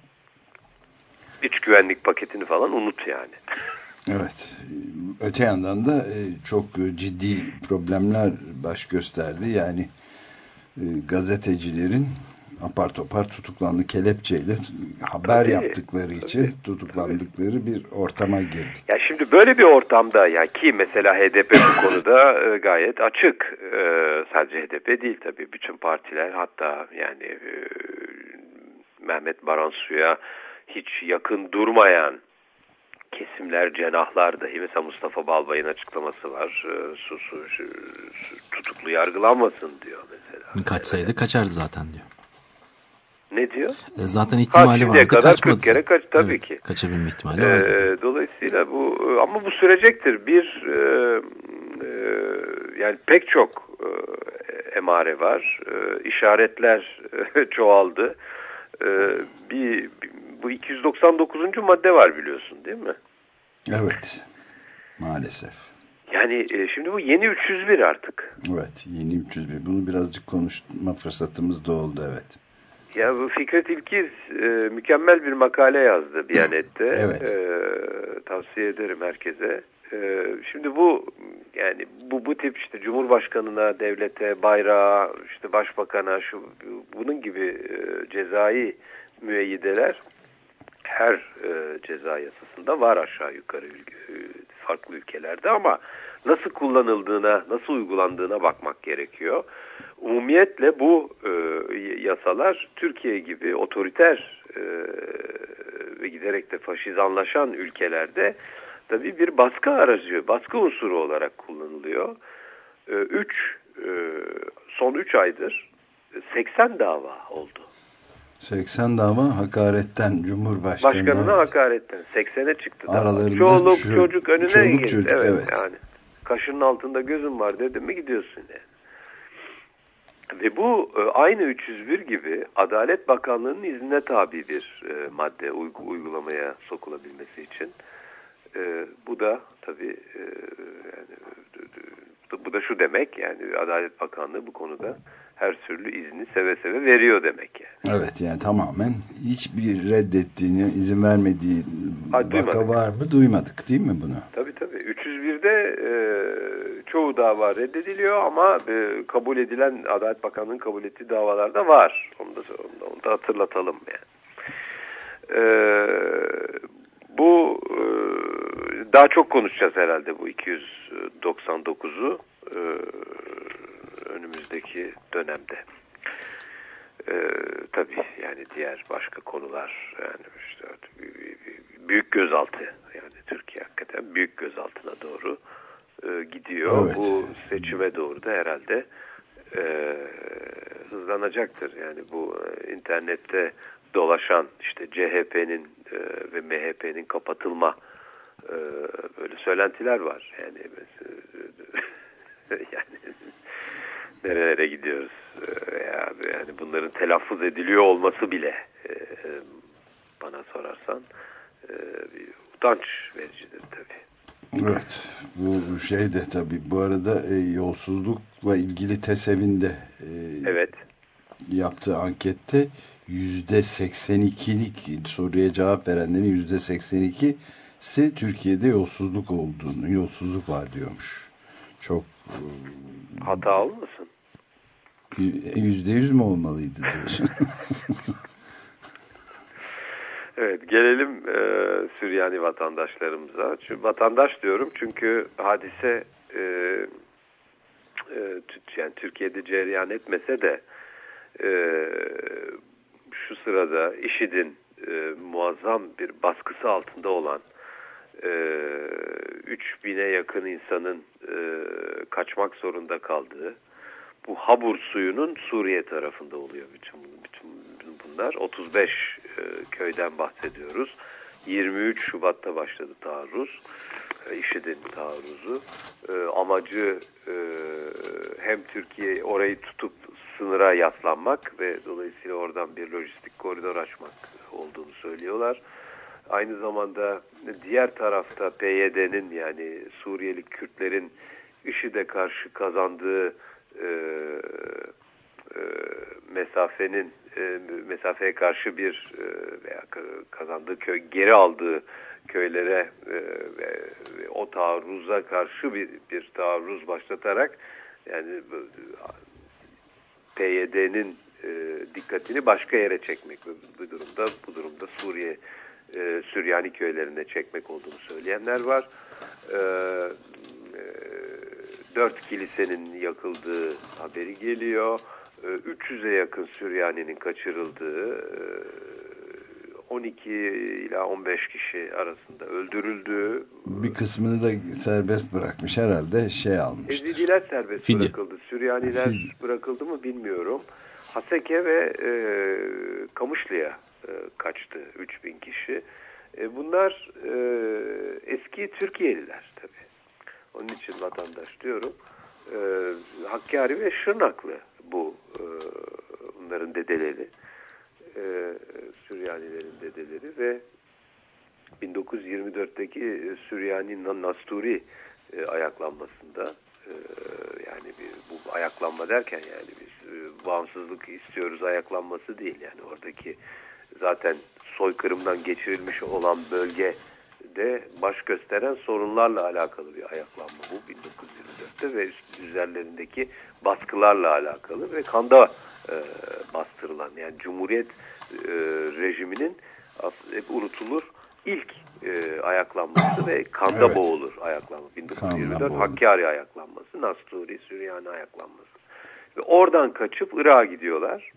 İç güvenlik paketini falan unut yani. Evet. Öte yandan da e, çok ciddi problemler baş gösterdi. Yani e, gazetecilerin apar topar tutuklandı kelepçeyle haber tabii, yaptıkları için tabii, tutuklandıkları tabii. bir ortama girdi. Ya şimdi böyle bir ortamda ya ki mesela HDP bu konuda e, gayet açık. E, sadece HDP değil tabii bütün partiler hatta yani e, Mehmet Baransu'ya hiç yakın durmayan kesimler, cenahlar dahi mesela Mustafa Balbay'ın açıklaması var. E, su, su, su, tutuklu yargılanmasın diyor mesela. Kaçsaydı kaçardı zaten diyor. Ne diyor? E, zaten ihtimali vardı. kadar kaçmadı. 40 kere kaç tabii evet, ki. Kaçabilme ihtimali vardı. E, dolayısıyla bu ama bu sürecektir. Bir e, e, yani pek çok e, emare var. E, işaretler e, çoğaldı. E, bir, bu 299. madde var biliyorsun değil mi? Evet. Maalesef. Yani e, şimdi bu yeni 301 artık. Evet yeni 301. Bunu birazcık konuşma fırsatımız da oldu evet. Ya bu Fikret İlkiz e, mükemmel bir makale yazdı Biyanet'te. Evet. E, tavsiye ederim herkese. E, şimdi bu yani bu bu tip işte Cumhurbaşkanına, devlete, bayrağa, işte başbakana şu bunun gibi e, cezai müeyyideler her e, ceza yasasında var aşağı yukarı ülke, farklı ülkelerde ama nasıl kullanıldığına, nasıl uygulandığına bakmak gerekiyor. Umumiyetle bu e, yasalar Türkiye gibi otoriter e, ve giderek de faşizanlaşan ülkelerde tabii bir baskı aracı, baskı unsuru olarak kullanılıyor. E, üç, e, son 3 aydır 80 dava oldu. 80 dava hakaretten Cumhurbaşkanı'na Başkanına hakaretten 80'e çıktı. Aralarında Çoluk ço- çocuk önüne çoluk geldi. çocuk, evet, evet. Yani kaşının altında gözün var dedi mi gidiyorsun yani. Ve bu e, aynı 301 gibi Adalet Bakanlığı'nın iznine tabi bir e, madde uygu- uygulamaya sokulabilmesi için. E, bu da tabii e, yani, bu da şu demek yani Adalet Bakanlığı bu konuda her türlü izni seve seve veriyor demek yani. Evet yani tamamen hiçbir reddettiğini, izin vermediği Ha, vaka duymadık. var mı duymadık değil mi bunu? Tabii tabii. 301'de e, çoğu dava reddediliyor ama e, kabul edilen Adalet Bakanlığı'nın kabul ettiği davalarda var. Onu da, onu da, onu da hatırlatalım yani. E, bu e, daha çok konuşacağız herhalde bu 299'u e, önümüzdeki dönemde. Ee, tabii yani diğer başka konular yani işte büyük gözaltı yani Türkiye hakikaten büyük gözaltına doğru e, gidiyor. Evet. Bu seçime doğru da herhalde e, hızlanacaktır. Yani bu e, internette dolaşan işte CHP'nin e, ve MHP'nin kapatılma e, böyle söylentiler var. Yani mesela, yani nerelere gidiyoruz Ee, ya, yani bunların telaffuz ediliyor olması bile e, bana sorarsan e, bir utanç vericidir tabii. Evet bu şey de tabii bu arada e, yolsuzlukla ilgili TESEV'in de e, Evet. yaptığı ankette yüzde 82'lik soruya cevap verenlerin yüzde 82'si Türkiye'de yolsuzluk olduğunu, yolsuzluk var diyormuş. Çok e, Hata olmasın? Yüzde yüz mü olmalıydı diyorsun? Evet gelelim e, Süryani vatandaşlarımıza. Çünkü vatandaş diyorum çünkü hadise e, e, yani Türkiye'de cereyan etmese de e, şu sırada IŞİD'in e, muazzam bir baskısı altında olan e, 3000'e yakın insanın e, kaçmak zorunda kaldığı bu Habur suyunun Suriye tarafında oluyor bütün, bütün bunlar. 35 e, köyden bahsediyoruz. 23 Şubat'ta başladı taarruz. E, IŞİD'in taarruzu. E, amacı e, hem Türkiye orayı tutup sınıra yaslanmak ve dolayısıyla oradan bir lojistik koridor açmak olduğunu söylüyorlar. Aynı zamanda diğer tarafta PYD'nin yani Suriyeli Kürtlerin IŞİD'e karşı kazandığı e, e, mesafenin e, mesafeye karşı bir e, veya ka- kazandığı köy geri aldığı köylere e, ve, o taarruza karşı bir, bir taarruz başlatarak yani PYD'nin e, dikkatini başka yere çekmek bu durumda bu durumda Suriye e, Süryani köylerine çekmek olduğunu söyleyenler var. E, e, dört kilisenin yakıldığı haberi geliyor. E, 300'e yakın Süryani'nin kaçırıldığı, e, 12 ila 15 kişi arasında öldürüldüğü, Bir kısmını da serbest bırakmış herhalde şey almıştır. Ezidiler serbest Fidye. bırakıldı. Süryaniler Fidye. bırakıldı mı bilmiyorum. Haseke ve e, Kamışlı'ya e, kaçtı 3000 kişi. E, bunlar e, eski Türkiye'liler tabii. Onun için vatandaş diyorum. E, Hakkari ve Şırnaklı bu e, bunların dedeleri. E, Süryanilerin dedeleri ve 1924'teki Süryani Nasturi e, ayaklanmasında e, yani bir, bu ayaklanma derken yani biz e, bağımsızlık istiyoruz ayaklanması değil yani oradaki zaten soykırımdan geçirilmiş olan bölgede baş gösteren sorunlarla alakalı bir ayaklanma bu 1924'te ve üst- üzerlerindeki baskılarla alakalı ve kanda e, bastırılan yani Cumhuriyet e, rejiminin hep unutulur ilk e, ayaklanması ve kanda Evet. boğulur ayaklanma. 1924 boğulur. Hakkari ayaklanması, Nasturi, Süryani ayaklanması. Ve oradan kaçıp Irak'a gidiyorlar.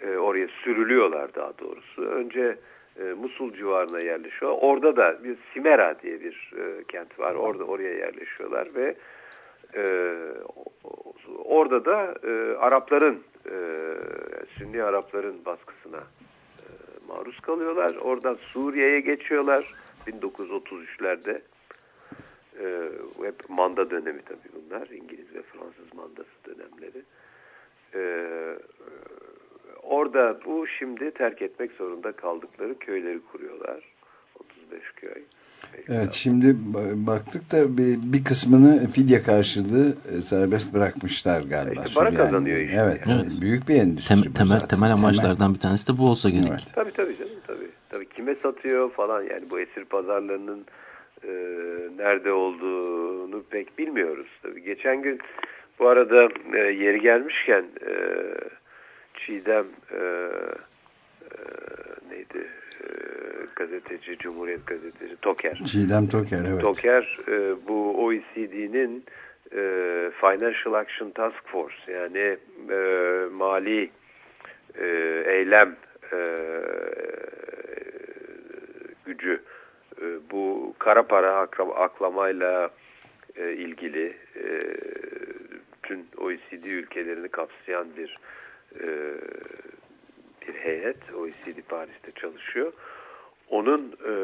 E, oraya sürülüyorlar daha doğrusu. Önce e, Musul civarına yerleşiyor. Orada da bir Simera diye bir e, kent var. Orada oraya yerleşiyorlar ve e, orada da e, Arapların e, Sünni Arapların baskısına e, maruz kalıyorlar. Oradan Suriye'ye geçiyorlar 1933'lerde. E, hep manda dönemi tabii bunlar. İngiliz ve Fransız mandası dönemleri. E, orada bu şimdi terk etmek zorunda kaldıkları köyleri kuruyorlar. 35 köy. Evet şimdi ba- baktık da bir, bir kısmını fidye karşılığı e, serbest bırakmışlar galiba. İşte para Süryaniler. kazanıyor işte. Evet, Evet. büyük bir endüstri Tem- temel, zaten. temel amaçlardan bir tanesi de bu olsa gerek. Evet. Tabii tabii canım tabii. Tabii kime satıyor falan yani bu esir pazarlarının e, nerede olduğunu pek bilmiyoruz. Tabii geçen gün bu arada e, yeri gelmişken e, Çiğdem e, e, neydi e, gazeteci Cumhuriyet gazeteci Toker. Çiğdem Toker evet. Toker e, bu OECD'nin e, Financial Action Task Force yani e, mali e, eylem e, gücü e, bu kara para aklamayla e, ilgili e, bütün OECD ülkelerini kapsayan bir e, bir heyet OECD Paris'te çalışıyor. Onun e,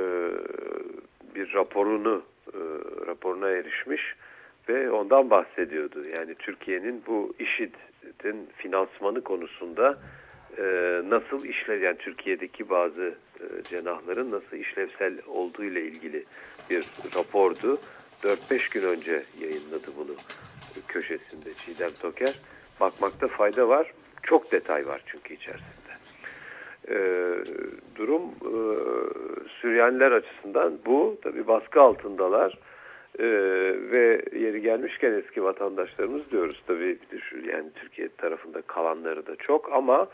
bir raporunu e, raporuna erişmiş ve ondan bahsediyordu. Yani Türkiye'nin bu IŞİD'in finansmanı konusunda e, nasıl işlev yani Türkiye'deki bazı e, cenahların nasıl işlevsel olduğu ile ilgili bir rapordu. 4-5 gün önce yayınladı bunu köşesinde Çiğdem Toker. Bakmakta fayda var. Çok detay var çünkü içerisinde. Ee, durum e, Süryaniler açısından bu. Tabi baskı altındalar. Ee, ve yeri gelmişken eski vatandaşlarımız diyoruz tabi yani Türkiye tarafında kalanları da çok ama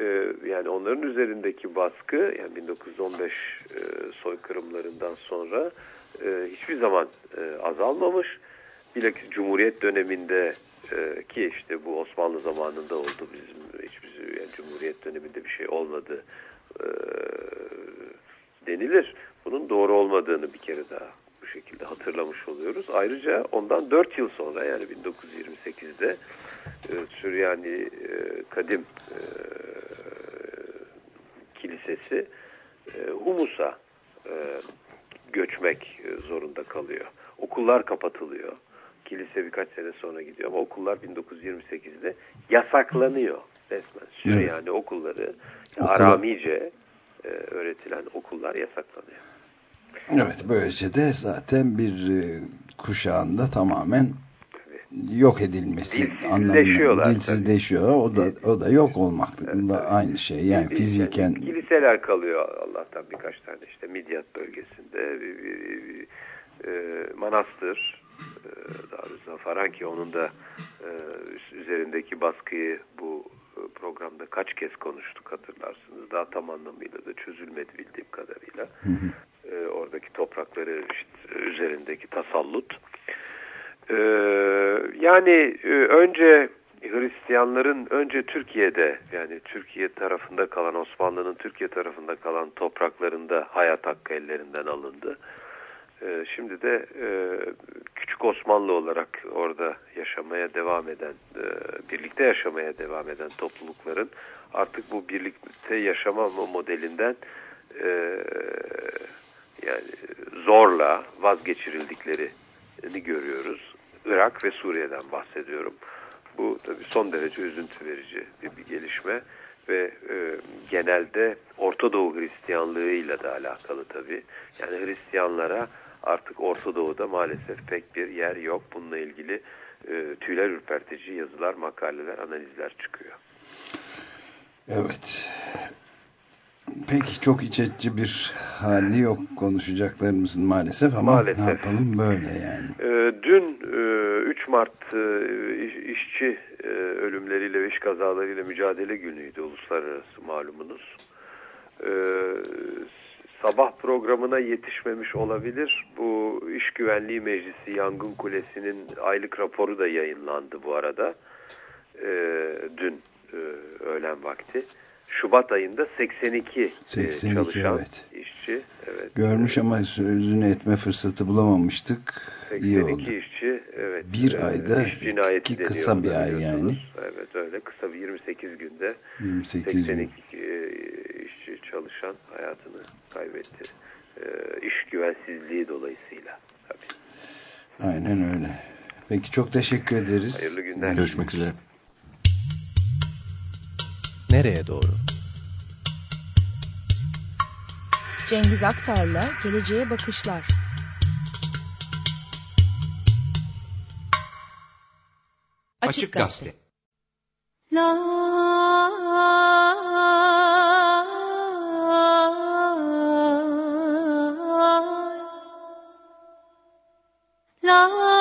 e, yani onların üzerindeki baskı yani 1915 e, soykırımlarından sonra e, hiçbir zaman e, azalmamış. Bilakis Cumhuriyet döneminde e, ki işte bu Osmanlı zamanında oldu bizim hiçbir yani Cumhuriyet döneminde bir şey olmadı e, denilir. Bunun doğru olmadığını bir kere daha bu şekilde hatırlamış oluyoruz. Ayrıca ondan 4 yıl sonra yani 1928'de e, Süryani e, Kadim e, Kilisesi e, Humus'a göçmek zorunda kalıyor. Okullar kapatılıyor. Kilise birkaç sene sonra gidiyor ama okullar 1928'de yasaklanıyor resmen. Süryani Evet. okulları Okula- Aramice e, öğretilen okullar yasaklanıyor. Evet böylece de zaten bir e, kuşağında tamamen yok edilmesi anlamında dilsizleşiyorlar. O da o da yok olmakla Evet, evet. aynı şey. Yani fiziken kiliseler kalıyor Allah'tan birkaç tane işte Midyat bölgesinde bir, bir- bir- e, manastır e, Darüzafaranki onun da e, üzerindeki baskıyı bu e, programda kaç kez konuştuk hatırlarsınız. Daha tam anlamıyla da çözülmedi bildiğim kadarıyla. E, oradaki toprakları işte, üzerindeki tasallut. Ee, yani e, önce Hristiyanların önce Türkiye'de yani Türkiye tarafında kalan Osmanlı'nın Türkiye tarafında kalan topraklarında hayat hakkı ellerinden alındı. Ee, şimdi de e, küçük Osmanlı olarak orada yaşamaya devam eden, e, birlikte yaşamaya devam eden toplulukların artık bu birlikte yaşama modelinden e, yani zorla vazgeçirildiklerini görüyoruz. Irak ve Suriye'den bahsediyorum. Bu tabii son derece üzüntü verici bir, bir gelişme ve e, genelde Orta Doğu Hristiyanlığıyla da alakalı tabii. Yani Hristiyanlara artık Orta Doğu'da maalesef pek bir yer yok. Bununla ilgili e, tüyler ürpertici yazılar, makaleler, analizler çıkıyor. evet. Peki çok iç açıcı bir hali yok konuşacaklarımızın maalesef ama Maalesef. ne yapalım böyle yani. Ee, Dün e, 3 Mart e, iş- işçi e, ölümleriyle ve iş kazalarıyla mücadele günüydü uluslararası malumunuz. Ee, Sabah programına yetişmemiş olabilir. Bu İş Güvenliği Meclisi Yangın Kulesi'nin aylık raporu da yayınlandı bu arada. Ee, Dün e, öğlen vakti. Şubat ayında 82, 82 e, çalışan evet. işçi. Evet. Görmüş ama sözünü etme fırsatı bulamamıştık. İyi 82 oldu. işçi evet. Bir e, ayda ki kısa bir ay biliyorsunuz. Evet öyle kısa bir 28 günde 28 gün. 82 e, işçi çalışan hayatını kaybetti. E, iş güvensizliği dolayısıyla. Tabii. Aynen öyle. Peki çok teşekkür ederiz. Hayırlı günler. Görüşmek üzere nereye doğru? Cengiz Aktar'la Geleceğe Bakışlar. Açık Gazete. La La.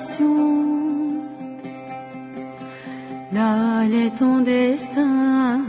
passion. Là est ton destin.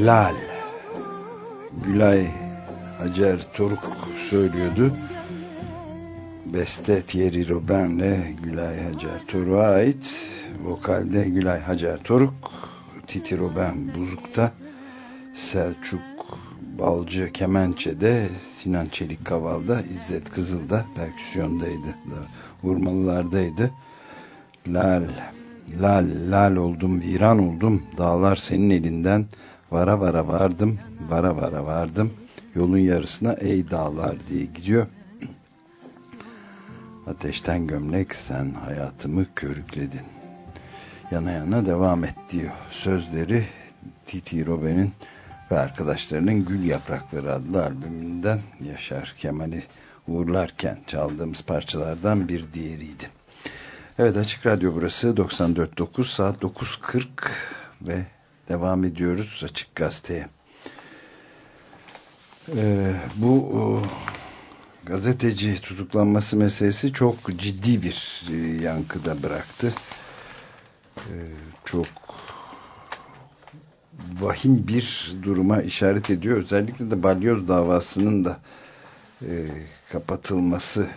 Lal. Gülay Hacer Toruk söylüyordu. Beste Thierry Robin'le Gülay Hacer Toruk'a ait. Vokalde Gülay Hacer Toruk, Titi Robin Buzuk'ta, Selçuk Balcı Kemençe'de, Sinan Çelik Kaval'da, İzzet Kızıl'da perküsyondaydı. Vurmalılardaydı. Lal, lal, lal oldum, viran oldum. Dağlar senin elinden vara vara vardım, vara vara vardım. Yolun yarısına ey dağlar diye gidiyor. Ateşten gömlek sen hayatımı körükledin. Yana yana devam et diyor. Sözleri Titi Robben'in ve arkadaşlarının Gül Yaprakları adlı albümünden Yaşar Kemal'i uğurlarken çaldığımız parçalardan bir diğeriydi. Evet Açık Radyo burası 94.9 saat 9.40 ve devam ediyoruz Açık Gazete'ye. Ee, bu o, gazeteci tutuklanması meselesi çok ciddi bir e, yankıda bıraktı. Ee, çok vahim bir duruma işaret ediyor. Özellikle de balyoz davasının da e, kapatılması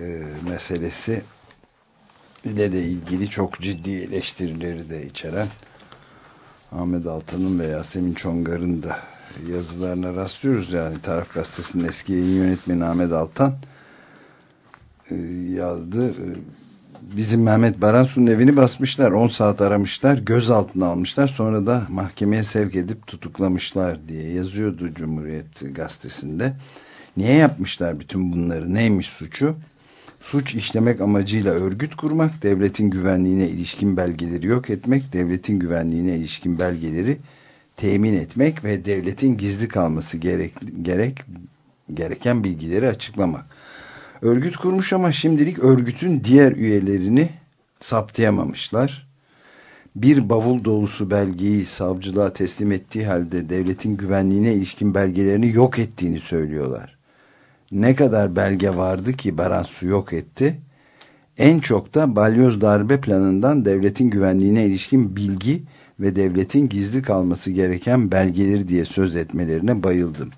e, meselesi ile de ilgili çok ciddi eleştirileri de içeren Ahmet Altan'ın ve Yasemin Çongar'ın da yazılarına rastlıyoruz. Yani Taraf Gazetesi'nin eski yayın yönetmeni Ahmet Altan e, yazdı. E, bizim Mehmet Baransu'nun evini basmışlar. 10 saat aramışlar. Gözaltına almışlar. Sonra da mahkemeye sevk edip tutuklamışlar diye yazıyordu Cumhuriyet Gazetesi'nde. Niye yapmışlar bütün bunları? Neymiş suçu? Suç işlemek amacıyla örgüt kurmak, devletin güvenliğine ilişkin belgeleri yok etmek, devletin güvenliğine ilişkin belgeleri temin etmek ve devletin gizli kalması gerek, gerek gereken bilgileri açıklamak. Örgüt kurmuş ama şimdilik örgütün diğer üyelerini saptayamamışlar. Bir bavul dolusu belgeyi savcılığa teslim ettiği halde devletin güvenliğine ilişkin belgelerini yok ettiğini söylüyorlar. Ne kadar belge vardı ki Baransu yok etti. En çok da balyoz darbe planından devletin güvenliğine ilişkin bilgi ve devletin gizli kalması gereken belgeleri diye söz etmelerine bayıldım.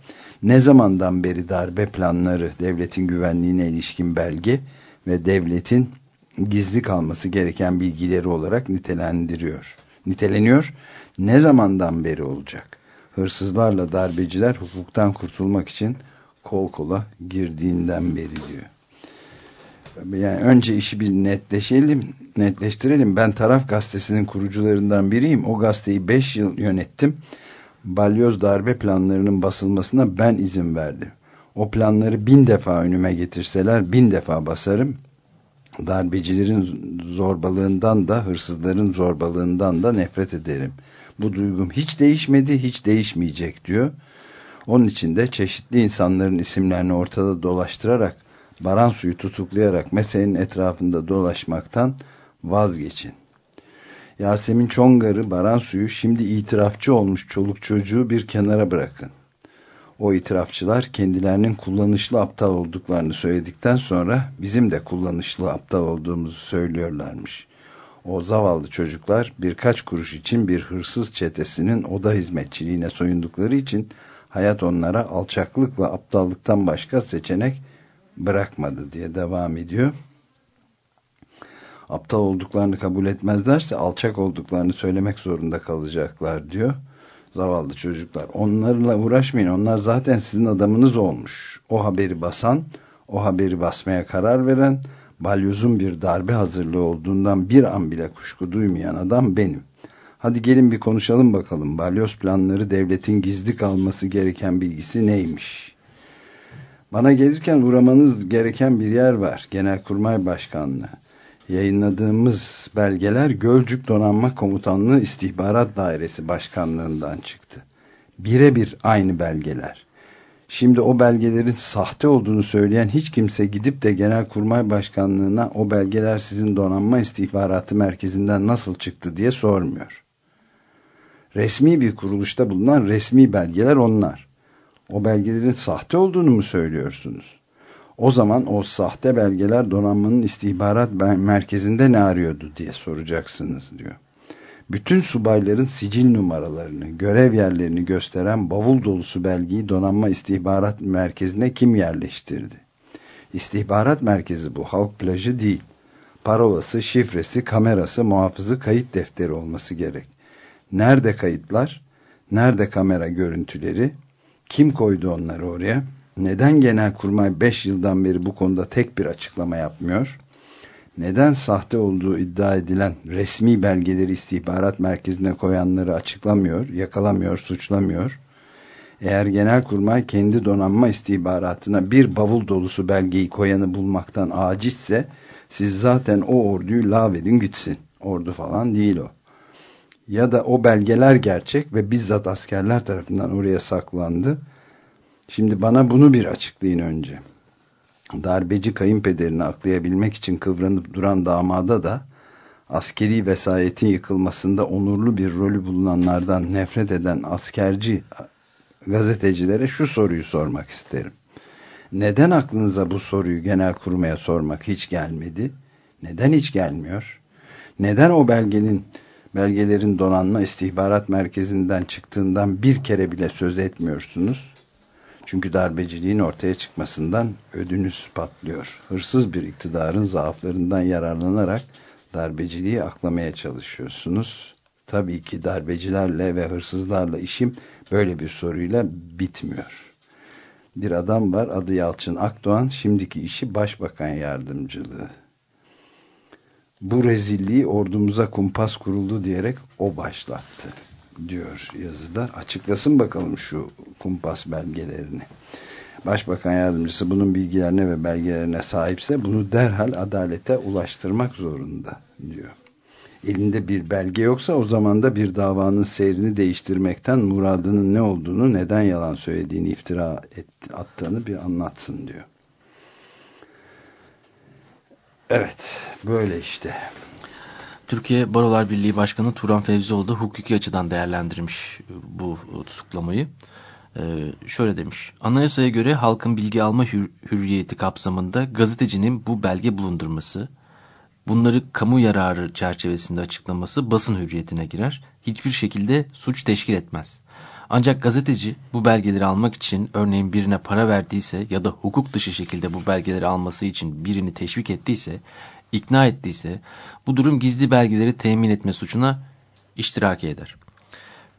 Ne zamandan beri darbe planları devletin güvenliğine ilişkin belge ve devletin gizli kalması gereken bilgileri olarak nitelendiriyor. Niteleniyor. Ne zamandan beri olacak? Hırsızlarla darbeciler hukuktan kurtulmak için kol kola girdiğinden beri diyor. Yani önce işi bir netleşelim, netleştirelim. Ben Taraf Gazetesi'nin kurucularından biriyim. O gazeteyi 5 yıl yönettim. Balyoz darbe planlarının basılmasına ben izin verdim. O planları bin defa önüme getirseler bin defa basarım. Darbecilerin zorbalığından da hırsızların zorbalığından da nefret ederim. Bu duygum hiç değişmedi, hiç değişmeyecek diyor. Onun için de çeşitli insanların isimlerini ortada dolaştırarak Baransu'yu tutuklayarak meselenin etrafında dolaşmaktan vazgeçin. Yasemin Çongar'ı Baransu'yu şimdi itirafçı olmuş çoluk çocuğu bir kenara bırakın. O itirafçılar kendilerinin kullanışlı aptal olduklarını söyledikten sonra bizim de kullanışlı aptal olduğumuzu söylüyorlarmış. O zavallı çocuklar birkaç kuruş için bir hırsız çetesinin oda hizmetçiliğine soyundukları için hayat onlara alçaklıkla aptallıktan başka seçenek bırakmadı diye devam ediyor. Aptal olduklarını kabul etmezlerse alçak olduklarını söylemek zorunda kalacaklar diyor. Zavallı çocuklar. Onlarla uğraşmayın. Onlar zaten sizin adamınız olmuş. O haberi basan, o haberi basmaya karar veren, balyozun bir darbe hazırlığı olduğundan bir an bile kuşku duymayan adam benim. Hadi gelin bir konuşalım bakalım. Balyoz planları devletin gizli kalması gereken bilgisi neymiş? Bana gelirken uğramanız gereken bir yer var. Genelkurmay Başkanlığı. Yayınladığımız belgeler Gölcük Donanma Komutanlığı İstihbarat Dairesi Başkanlığından çıktı. Birebir aynı belgeler. Şimdi o belgelerin sahte olduğunu söyleyen hiç kimse gidip de Genelkurmay Başkanlığı'na o belgeler sizin donanma istihbaratı merkezinden nasıl çıktı diye sormuyor. Resmi bir kuruluşta bulunan resmi belgeler onlar. O belgelerin sahte olduğunu mu söylüyorsunuz? O zaman o sahte belgeler donanmanın istihbarat merkezinde ne arıyordu diye soracaksınız diyor. Bütün subayların sicil numaralarını, görev yerlerini gösteren bavul dolusu belgeyi donanma istihbarat merkezine kim yerleştirdi? İstihbarat merkezi bu, halk plajı değil. Parolası, şifresi, kamerası, muhafızı, kayıt defteri olması gerek. Nerede kayıtlar? Nerede kamera görüntüleri? Kim koydu onları oraya? Neden Genelkurmay 5 yıldan beri bu konuda tek bir açıklama yapmıyor? Neden sahte olduğu iddia edilen resmi belgeleri istihbarat merkezine koyanları açıklamıyor, yakalamıyor, suçlamıyor? Eğer Genelkurmay kendi donanma istihbaratına bir bavul dolusu belgeyi koyanı bulmaktan acizse siz zaten o orduyu lağvedin gitsin. Ordu falan değil o. Ya da o belgeler gerçek ve bizzat askerler tarafından oraya saklandı. Şimdi bana bunu bir açıklayın önce. Darbeci kayınpederini aklayabilmek için kıvranıp duran damada da askeri vesayetin yıkılmasında onurlu bir rolü bulunanlardan nefret eden askerci gazetecilere şu soruyu sormak isterim. Neden aklınıza bu soruyu genel kurmaya sormak hiç gelmedi? Neden hiç gelmiyor? Neden o belgenin belgelerin donanma istihbarat merkezinden çıktığından bir kere bile söz etmiyorsunuz? Çünkü darbeciliğin ortaya çıkmasından ödünüz patlıyor. Hırsız bir iktidarın zaaflarından yararlanarak darbeciliği aklamaya çalışıyorsunuz. Tabii ki darbecilerle ve hırsızlarla işim böyle bir soruyla bitmiyor. Bir adam var adı Yalçın Akdoğan şimdiki işi başbakan yardımcılığı. Bu rezilliği ordumuza kumpas kuruldu diyerek o başlattı diyor yazıda. Açıklasın bakalım şu kumpas belgelerini. Başbakan yardımcısı bunun bilgilerine ve belgelerine sahipse bunu derhal adalete ulaştırmak zorunda diyor. Elinde bir belge yoksa o zaman da bir davanın seyrini değiştirmekten muradının ne olduğunu, neden yalan söylediğini iftira et, attığını bir anlatsın diyor. Evet, böyle işte. Türkiye Barolar Birliği Başkanı Turan Fevzioğlu da hukuki açıdan değerlendirmiş bu tutuklamayı. Ee, şöyle demiş. Anayasaya göre halkın bilgi alma hür hürriyeti kapsamında gazetecinin bu belge bulundurması, bunları kamu yararı çerçevesinde açıklaması basın hürriyetine girer. Hiçbir şekilde suç teşkil etmez. Ancak gazeteci bu belgeleri almak için örneğin birine para verdiyse ya da hukuk dışı şekilde bu belgeleri alması için birini teşvik ettiyse, ikna ettiyse bu durum gizli belgeleri temin etme suçuna iştirak eder.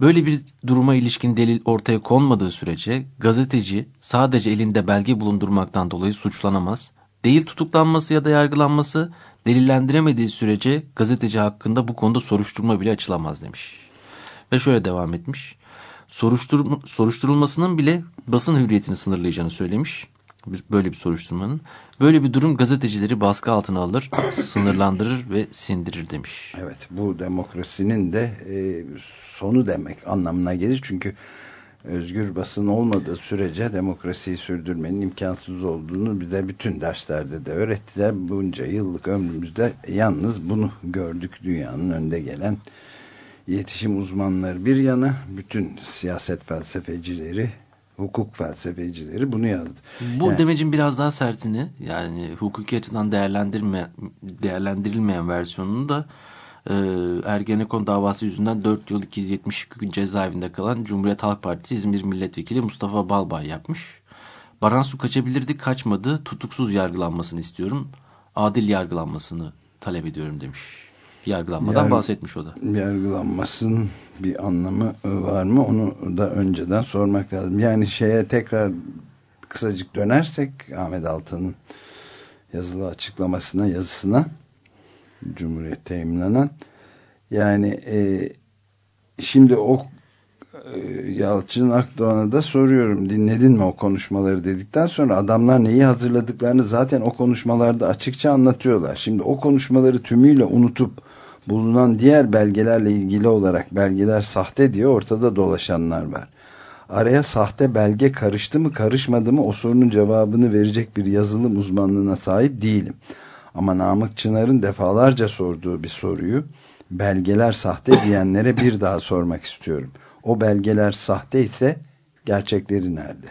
Böyle bir duruma ilişkin delil ortaya konmadığı sürece gazeteci sadece elinde belge bulundurmaktan dolayı suçlanamaz. Değil tutuklanması ya da yargılanması delillendiremediği sürece gazeteci hakkında bu konuda soruşturma bile açılamaz demiş. Ve şöyle devam etmiş. Soruştur, soruşturulmasının bile basın hürriyetini sınırlayacağını söylemiş. Böyle bir soruşturmanın. Böyle bir durum gazetecileri baskı altına alır, sınırlandırır ve sindirir demiş. Evet bu demokrasinin de e, sonu demek anlamına gelir. Çünkü özgür basın olmadığı sürece demokrasiyi sürdürmenin imkansız olduğunu bize bütün derslerde de öğrettiler. Bunca yıllık ömrümüzde yalnız bunu gördük dünyanın önde gelen iletişim uzmanları bir yana bütün siyaset felsefecileri hukuk felsefecileri bunu yazdı. Bu yani, demecin biraz daha sertini yani hukuki açıdan değerlendirme, değerlendirilmeyen versiyonunu da e, Ergenekon davası yüzünden 4 yıl 272 gün cezaevinde kalan Cumhuriyet Halk Partisi İzmir Milletvekili Mustafa Balbay yapmış. Baransu kaçabilirdi kaçmadı tutuksuz yargılanmasını istiyorum adil yargılanmasını talep ediyorum demiş. Yargılanmadan Yar bahsetmiş o da. Yargılanmasının bir anlamı var mı onu da önceden sormak lazım. Yani şeye tekrar kısacık dönersek Ahmet Altan'ın yazılı açıklamasına yazısına Cumhuriyet'te yayınlanan yani e, şimdi o e, Yalçın Akdoğan'a da soruyorum dinledin mi o konuşmaları dedikten sonra adamlar neyi hazırladıklarını zaten o konuşmalarda açıkça anlatıyorlar. Şimdi o konuşmaları tümüyle unutup bulunan diğer belgelerle ilgili olarak belgeler sahte diye ortada dolaşanlar var. Araya sahte belge karıştı mı karışmadı mı o sorunun cevabını verecek bir yazılım uzmanlığına sahip değilim. Ama Namık Çınar'ın defalarca sorduğu bir soruyu belgeler sahte diyenlere bir daha sormak istiyorum. O belgeler sahte ise gerçekleri nerede?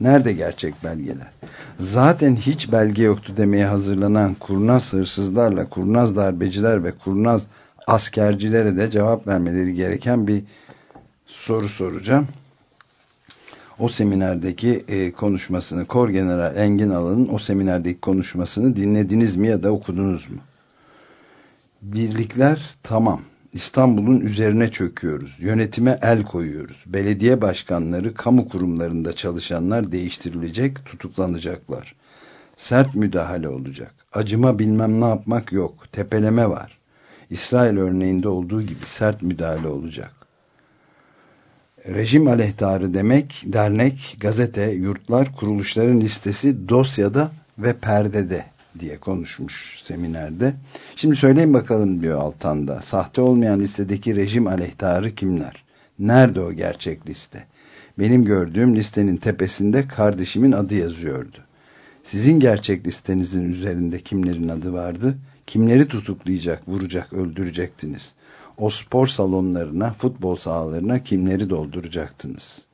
Nerede gerçek belgeler? Zaten hiç belge yoktu demeye hazırlanan kurnaz hırsızlarla, kurnaz darbeciler ve kurnaz askercilere de cevap vermeleri gereken bir soru soracağım. O seminerdeki e, konuşmasını, Kor General Engin Alan'ın o seminerdeki konuşmasını dinlediniz mi ya da okudunuz mu? Birlikler tamam. İstanbul'un üzerine çöküyoruz. Yönetime el koyuyoruz. Belediye başkanları, kamu kurumlarında çalışanlar değiştirilecek, tutuklanacaklar. Sert müdahale olacak. Acıma bilmem ne yapmak yok. Tepeleme var. İsrail örneğinde olduğu gibi sert müdahale olacak. Rejim aleyhtarı demek dernek, gazete, yurtlar, kuruluşların listesi dosyada ve perdede diye konuşmuş seminerde. Şimdi söyleyin bakalım diyor Altan'da. Sahte olmayan listedeki rejim aleyhtarı kimler? Nerede o gerçek liste? Benim gördüğüm listenin tepesinde kardeşimin adı yazıyordu. Sizin gerçek listenizin üzerinde kimlerin adı vardı? Kimleri tutuklayacak, vuracak, öldürecektiniz? O spor salonlarına, futbol sahalarına kimleri dolduracaktınız?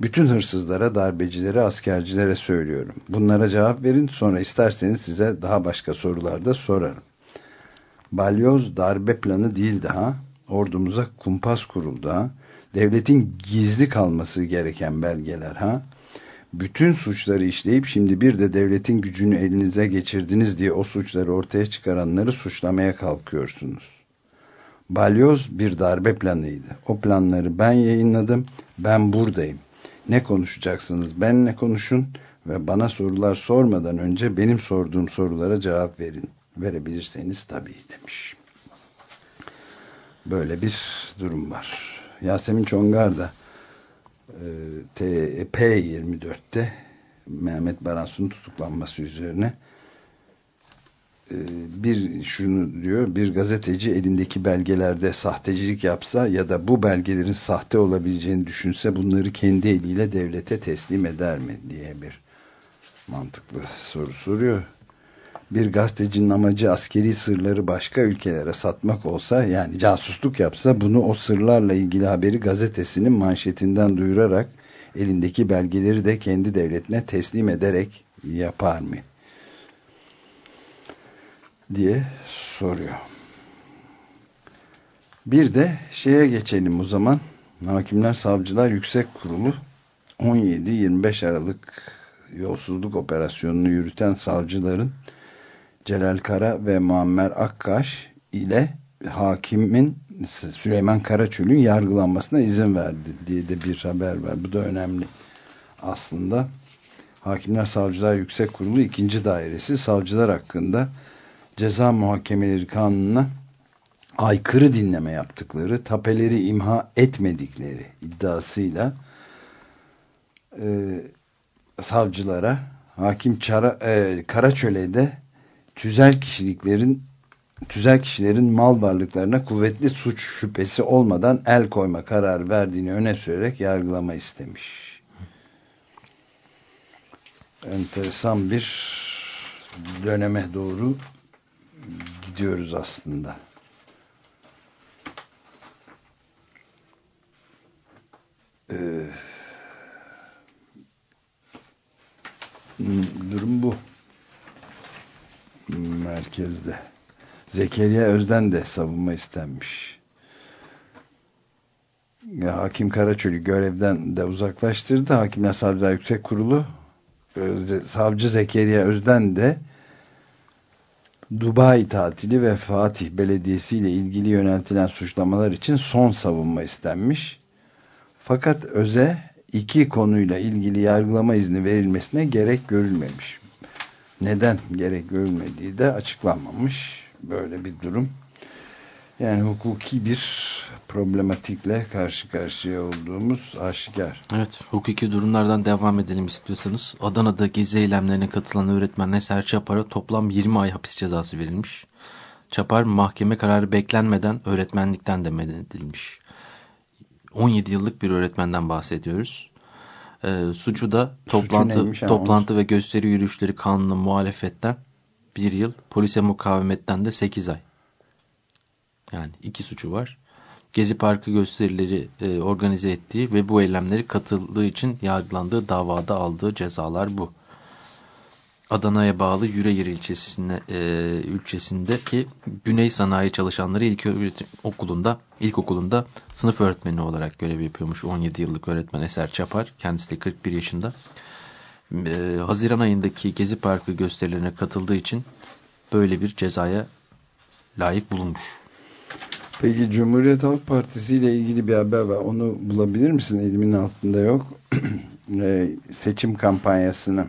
Bütün hırsızlara, darbecilere, askercilere söylüyorum. Bunlara cevap verin sonra isterseniz size daha başka sorular da sorarım. Balyoz darbe planı değil daha. Ordumuza kumpas kuruldu ha. Devletin gizli kalması gereken belgeler ha. Bütün suçları işleyip şimdi bir de devletin gücünü elinize geçirdiniz diye o suçları ortaya çıkaranları suçlamaya kalkıyorsunuz. Balyoz bir darbe planıydı. O planları ben yayınladım. Ben buradayım. Ne konuşacaksınız? Benle konuşun ve bana sorular sormadan önce benim sorduğum sorulara cevap verin. Verebilirseniz tabii demiş. Böyle bir durum var. Yasemin Çongar da e, P24'te Mehmet Baransu'nun tutuklanması üzerine bir şunu diyor bir gazeteci elindeki belgelerde sahtecilik yapsa ya da bu belgelerin sahte olabileceğini düşünse bunları kendi eliyle devlete teslim eder mi diye bir mantıklı soru soruyor. Bir gazetecinin amacı askeri sırları başka ülkelere satmak olsa yani casusluk yapsa bunu o sırlarla ilgili haberi gazetesinin manşetinden duyurarak elindeki belgeleri de kendi devletine teslim ederek yapar mı? Diye soruyor. Bir de şeye geçelim o zaman. Hakimler Savcılar Yüksek Kurulu 17-25 Aralık yolsuzluk operasyonunu yürüten savcıların Celal Kara ve Muammer Akkaş ile hakimin Süleyman Karaçöl'ün yargılanmasına izin verdi diye de bir haber var. Bu da önemli. Aslında Hakimler Savcılar Yüksek Kurulu ikinci dairesi savcılar hakkında ceza muhakemeleri kanununa aykırı dinleme yaptıkları, tapeleri imha etmedikleri iddiasıyla e, savcılara hakim Çara, e, Karaçöle'de tüzel kişiliklerin tüzel kişilerin mal varlıklarına kuvvetli suç şüphesi olmadan el koyma kararı verdiğini öne sürerek yargılama istemiş. Enteresan bir döneme doğru gidiyoruz aslında. Ee, durum bu. Merkezde. Zekeriya Özden de savunma istenmiş. Ya, Hakim Karaçölü görevden de uzaklaştırdı. Hakimler Savcılar Yüksek Kurulu Savcı Zekeriya Özden de Dubai tatili ve Fatih Belediyesi ile ilgili yöneltilen suçlamalar için son savunma istenmiş. Fakat Öze iki konuyla ilgili yargılama izni verilmesine gerek görülmemiş. Neden gerek görülmediği de açıklanmamış. Böyle bir durum. Yani hukuki bir problematikle karşı karşıya olduğumuz aşikar. Evet, hukuki durumlardan devam edelim istiyorsanız. Adana'da gezi eylemlerine katılan öğretmen Eser Çapar'a toplam 20 ay hapis cezası verilmiş. Çapar mahkeme kararı beklenmeden öğretmenlikten de men edilmiş. 17 yıllık bir öğretmenden bahsediyoruz. E, suçu da toplantı, toplantı ve gösteri yürüyüşleri kanununa muhalefetten 1 yıl, polise mukavemetten de 8 ay. Yani iki suçu var. Gezi Parkı gösterileri e, organize ettiği ve bu eylemleri katıldığı için yargılandığı davada aldığı cezalar bu. Adana'ya bağlı Yüreğir ilçesine, e, ilçesindeki Güney Sanayi Çalışanları İlk Okulu'nda, ilkokulunda sınıf öğretmeni olarak görev yapıyormuş. 17 yıllık öğretmen Eser Çapar. Kendisi de 41 yaşında. E, Haziran ayındaki Gezi Parkı gösterilerine katıldığı için böyle bir cezaya layık bulunmuş. Peki Cumhuriyet Halk Partisi ile ilgili bir haber var. Onu bulabilir misin? Elimin altında yok. e, seçim kampanyasını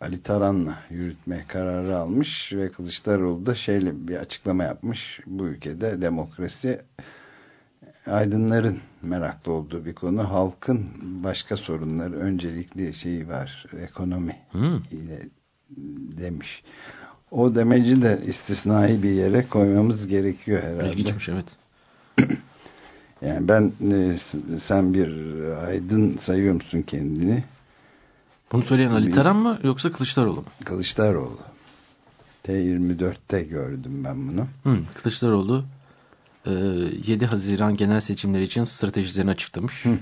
Ali Taran'la yürütme kararı almış ve Kılıçdaroğlu da şeyle bir açıklama yapmış. Bu ülkede demokrasi aydınların meraklı olduğu bir konu. Halkın başka sorunları öncelikli şeyi var. Ekonomi Hmm. ile demiş. O demeci de istisnai bir yere koymamız gerekiyor herhalde. İlginçmiş evet. Yani ben e, sen bir aydın sayıyor musun kendini? Bunu söyleyen Ali Taran mı yoksa Kılıçdaroğlu mu? Kılıçdaroğlu. T24'te gördüm ben bunu. Hı, Kılıçdaroğlu e, 7 Haziran genel seçimleri için stratejilerini açıklamış. Hı,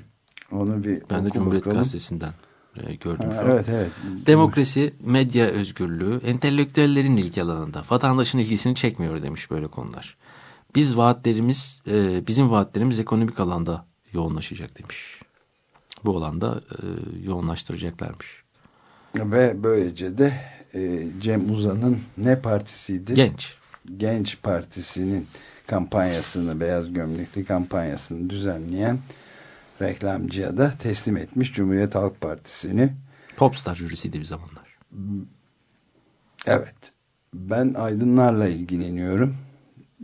Onu bir Ben de Cumhuriyet bakalım. Gazetesi'nden e, gördüm Ha, şu an. evet evet. Demokrasi, medya özgürlüğü, entelektüellerin ilgi alanında, vatandaşın ilgisini çekmiyor demiş böyle konular. Biz vaatlerimiz, e, bizim vaatlerimiz ekonomik alanda yoğunlaşacak demiş. Bu alanda e, yoğunlaştıracaklarmış. Ve böylece de e, Cem Uzan'ın ne partisiydi? Genç. Genç Partisi'nin kampanyasını, beyaz gömlekli kampanyasını düzenleyen reklamcıya da teslim etmiş Cumhuriyet Halk Partisi'ni. Popstar jürisiydi bir zamanlar. Evet. Ben aydınlarla ilgileniyorum.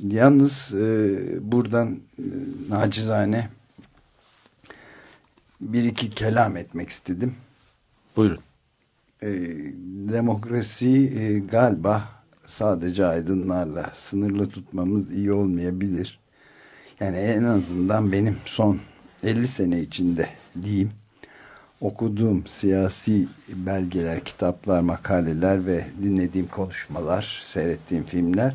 Yalnız e, buradan e, nacizane bir iki kelam etmek istedim. Buyurun. E, demokrasi e, galiba sadece aydınlarla sınırlı tutmamız iyi olmayabilir. Yani en azından benim son 50 sene içinde diyeyim okuduğum siyasi belgeler, kitaplar, makaleler ve dinlediğim konuşmalar, seyrettiğim filmler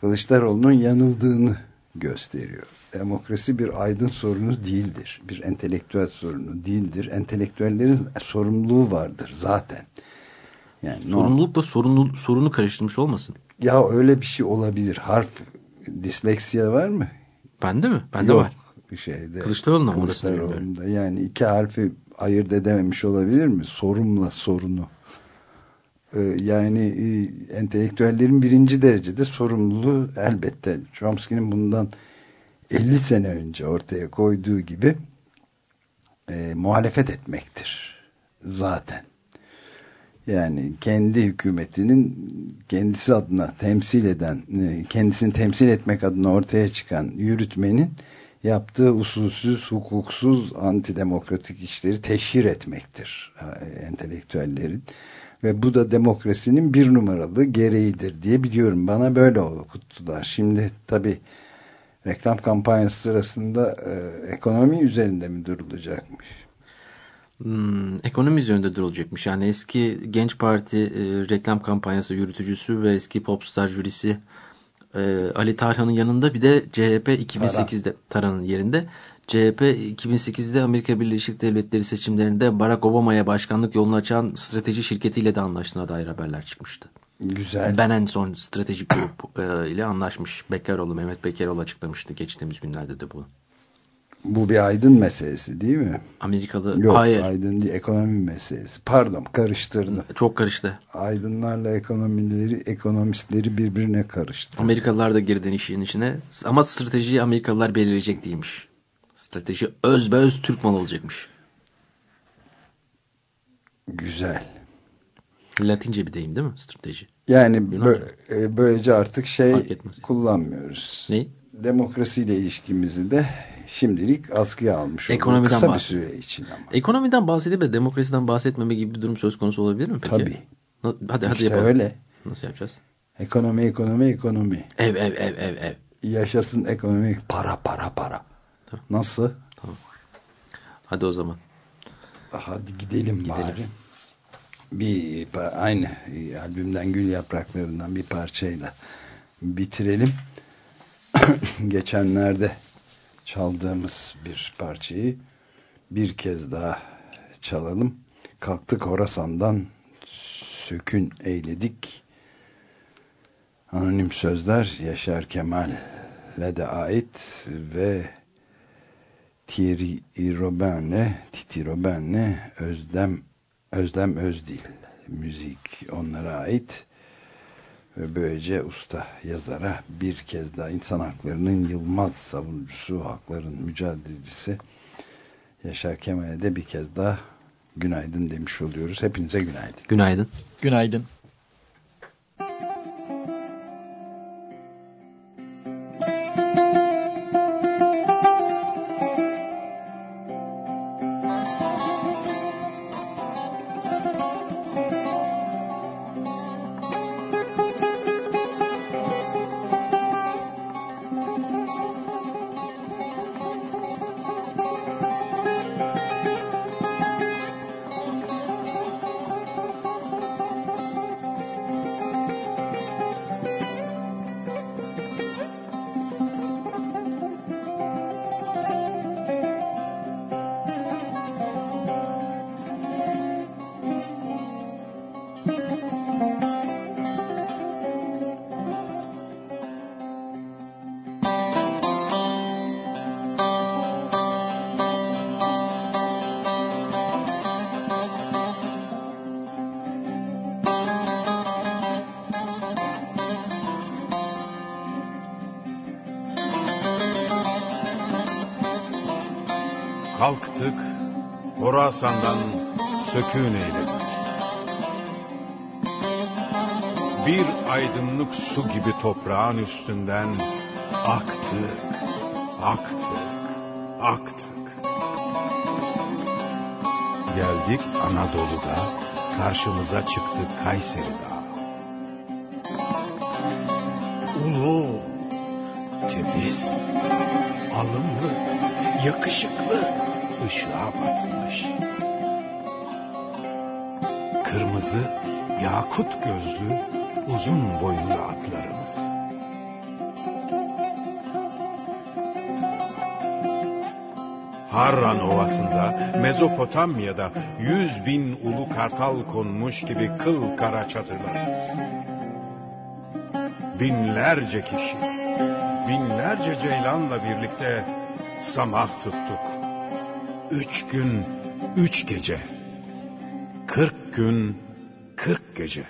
Kılıçdaroğlu'nun yanıldığını gösteriyor. Demokrasi bir aydın sorunu değildir. Bir entelektüel sorunu değildir. Entelektüellerin sorumluluğu vardır zaten. Yani Sorumlulukla sorunu, sorunu karıştırmış olmasın. Ya öyle bir şey olabilir. Harf disleksiya var mı? Bende mi? Bende Yok. var. Şeyde. Kılıçdaroğlu'na mı Kılıçdaroğlu'nda. Yani iki harfi ayırt edememiş olabilir mi? Sorumla sorunu. Ee, yani e, entelektüellerin birinci derecede sorumluluğu elbette Chomsky'nin bundan 50 sene önce ortaya koyduğu gibi e, muhalefet etmektir. Zaten. Yani kendi hükümetinin kendisi adına temsil eden, e, kendisini temsil etmek adına ortaya çıkan yürütmenin yaptığı usulsüz, hukuksuz, antidemokratik işleri teşhir etmektir e, entelektüellerin. Ve bu da demokrasinin bir numaralı gereğidir diye biliyorum. Bana böyle okuttular. Şimdi tabii reklam kampanyası sırasında e, ekonomi üzerinde mi durulacakmış? Hmm, ekonomi üzerinde durulacakmış. Yani eski Genç Parti e, reklam kampanyası yürütücüsü ve eski popstar jürisi e, Ali Tarhan'ın yanında bir de CHP 2008'de Tarhan'ın yerinde CHP 2008'de Amerika Birleşik Devletleri seçimlerinde Barack Obama'ya başkanlık yolunu açan strateji şirketiyle de anlaştığına dair haberler çıkmıştı. Güzel. Ben en son stratejik grup e, ile anlaşmış. Bekaroğlu, Mehmet Bekaroğlu açıklamıştı geçtiğimiz günlerde de bu. Bu bir aydın meselesi değil mi? Amerikalı, Yok hayır aydın değil ekonomi meselesi. Pardon karıştırdım. çok karıştı. Aydınlarla ekonomileri, ekonomistleri birbirine karıştırdı. Amerikalılar da girdi işin içine. Ama stratejiyi Amerikalılar belirleyecek değilmiş. Strateji öz be öz Türk malı olacakmış. Güzel. Latince bir deyim değil mi strateji? Yani bö e, böylece artık şey kullanmıyoruz. Ne? Demokrasiyle ilişkimizi de şimdilik askıya almış olduk. Ekonomiden Kısa bir süre için ama. Ekonomiden bahsedip de demokrasiden bahsetmeme gibi bir durum söz konusu olabilir mi peki? Tabii. Hadi hadi İşte yapalım. öyle. Nasıl yapacağız? Ekonomi, ekonomi, ekonomi. Ev ev ev ev ev. Yaşasın ekonomi, para, para, para. Tamam. Nasıl? Hadi o zaman. Hadi gidelim, Gidelim. bari. Bir aynı albümden Gül Yapraklarından bir parçayla bitirelim. Geçenlerde çaldığımız bir parçayı bir kez daha çalalım. Kalktık Horasan'dan sökün eyledik. Anonim sözler Yaşar Kemal'le de ait ve Thierry Robin'le, Titi Robin'le Özlem, Özlem Özdil müzik onlara ait. Ve böylece usta yazara bir kez daha insan haklarının yılmaz savunucusu, hakların mücadelesi Yaşar Kemal'e de bir kez daha günaydın demiş oluyoruz. Hepinize günaydın. Günaydın. Günaydın. Sökün eyledik. Bir aydınlık su gibi toprağın üstünden aktık, aktık, aktık. Geldik Anadolu'da, karşımıza çıktı Kayseri Dağı. Ulu, temiz, alımlı, yakışıklı, ışığa batmış. Kırmızı, yakut gözlü, uzun boylu atlarımız. Harran Ovası'nda, Mezopotamya'da yüz bin ulu kartal konmuş gibi kıl kara çadırlarımız. Binlerce kişi, binlerce ceylanla birlikte samah tuttuk. Üç gün, üç gece. Gün, kırk gece.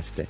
Açık Gazete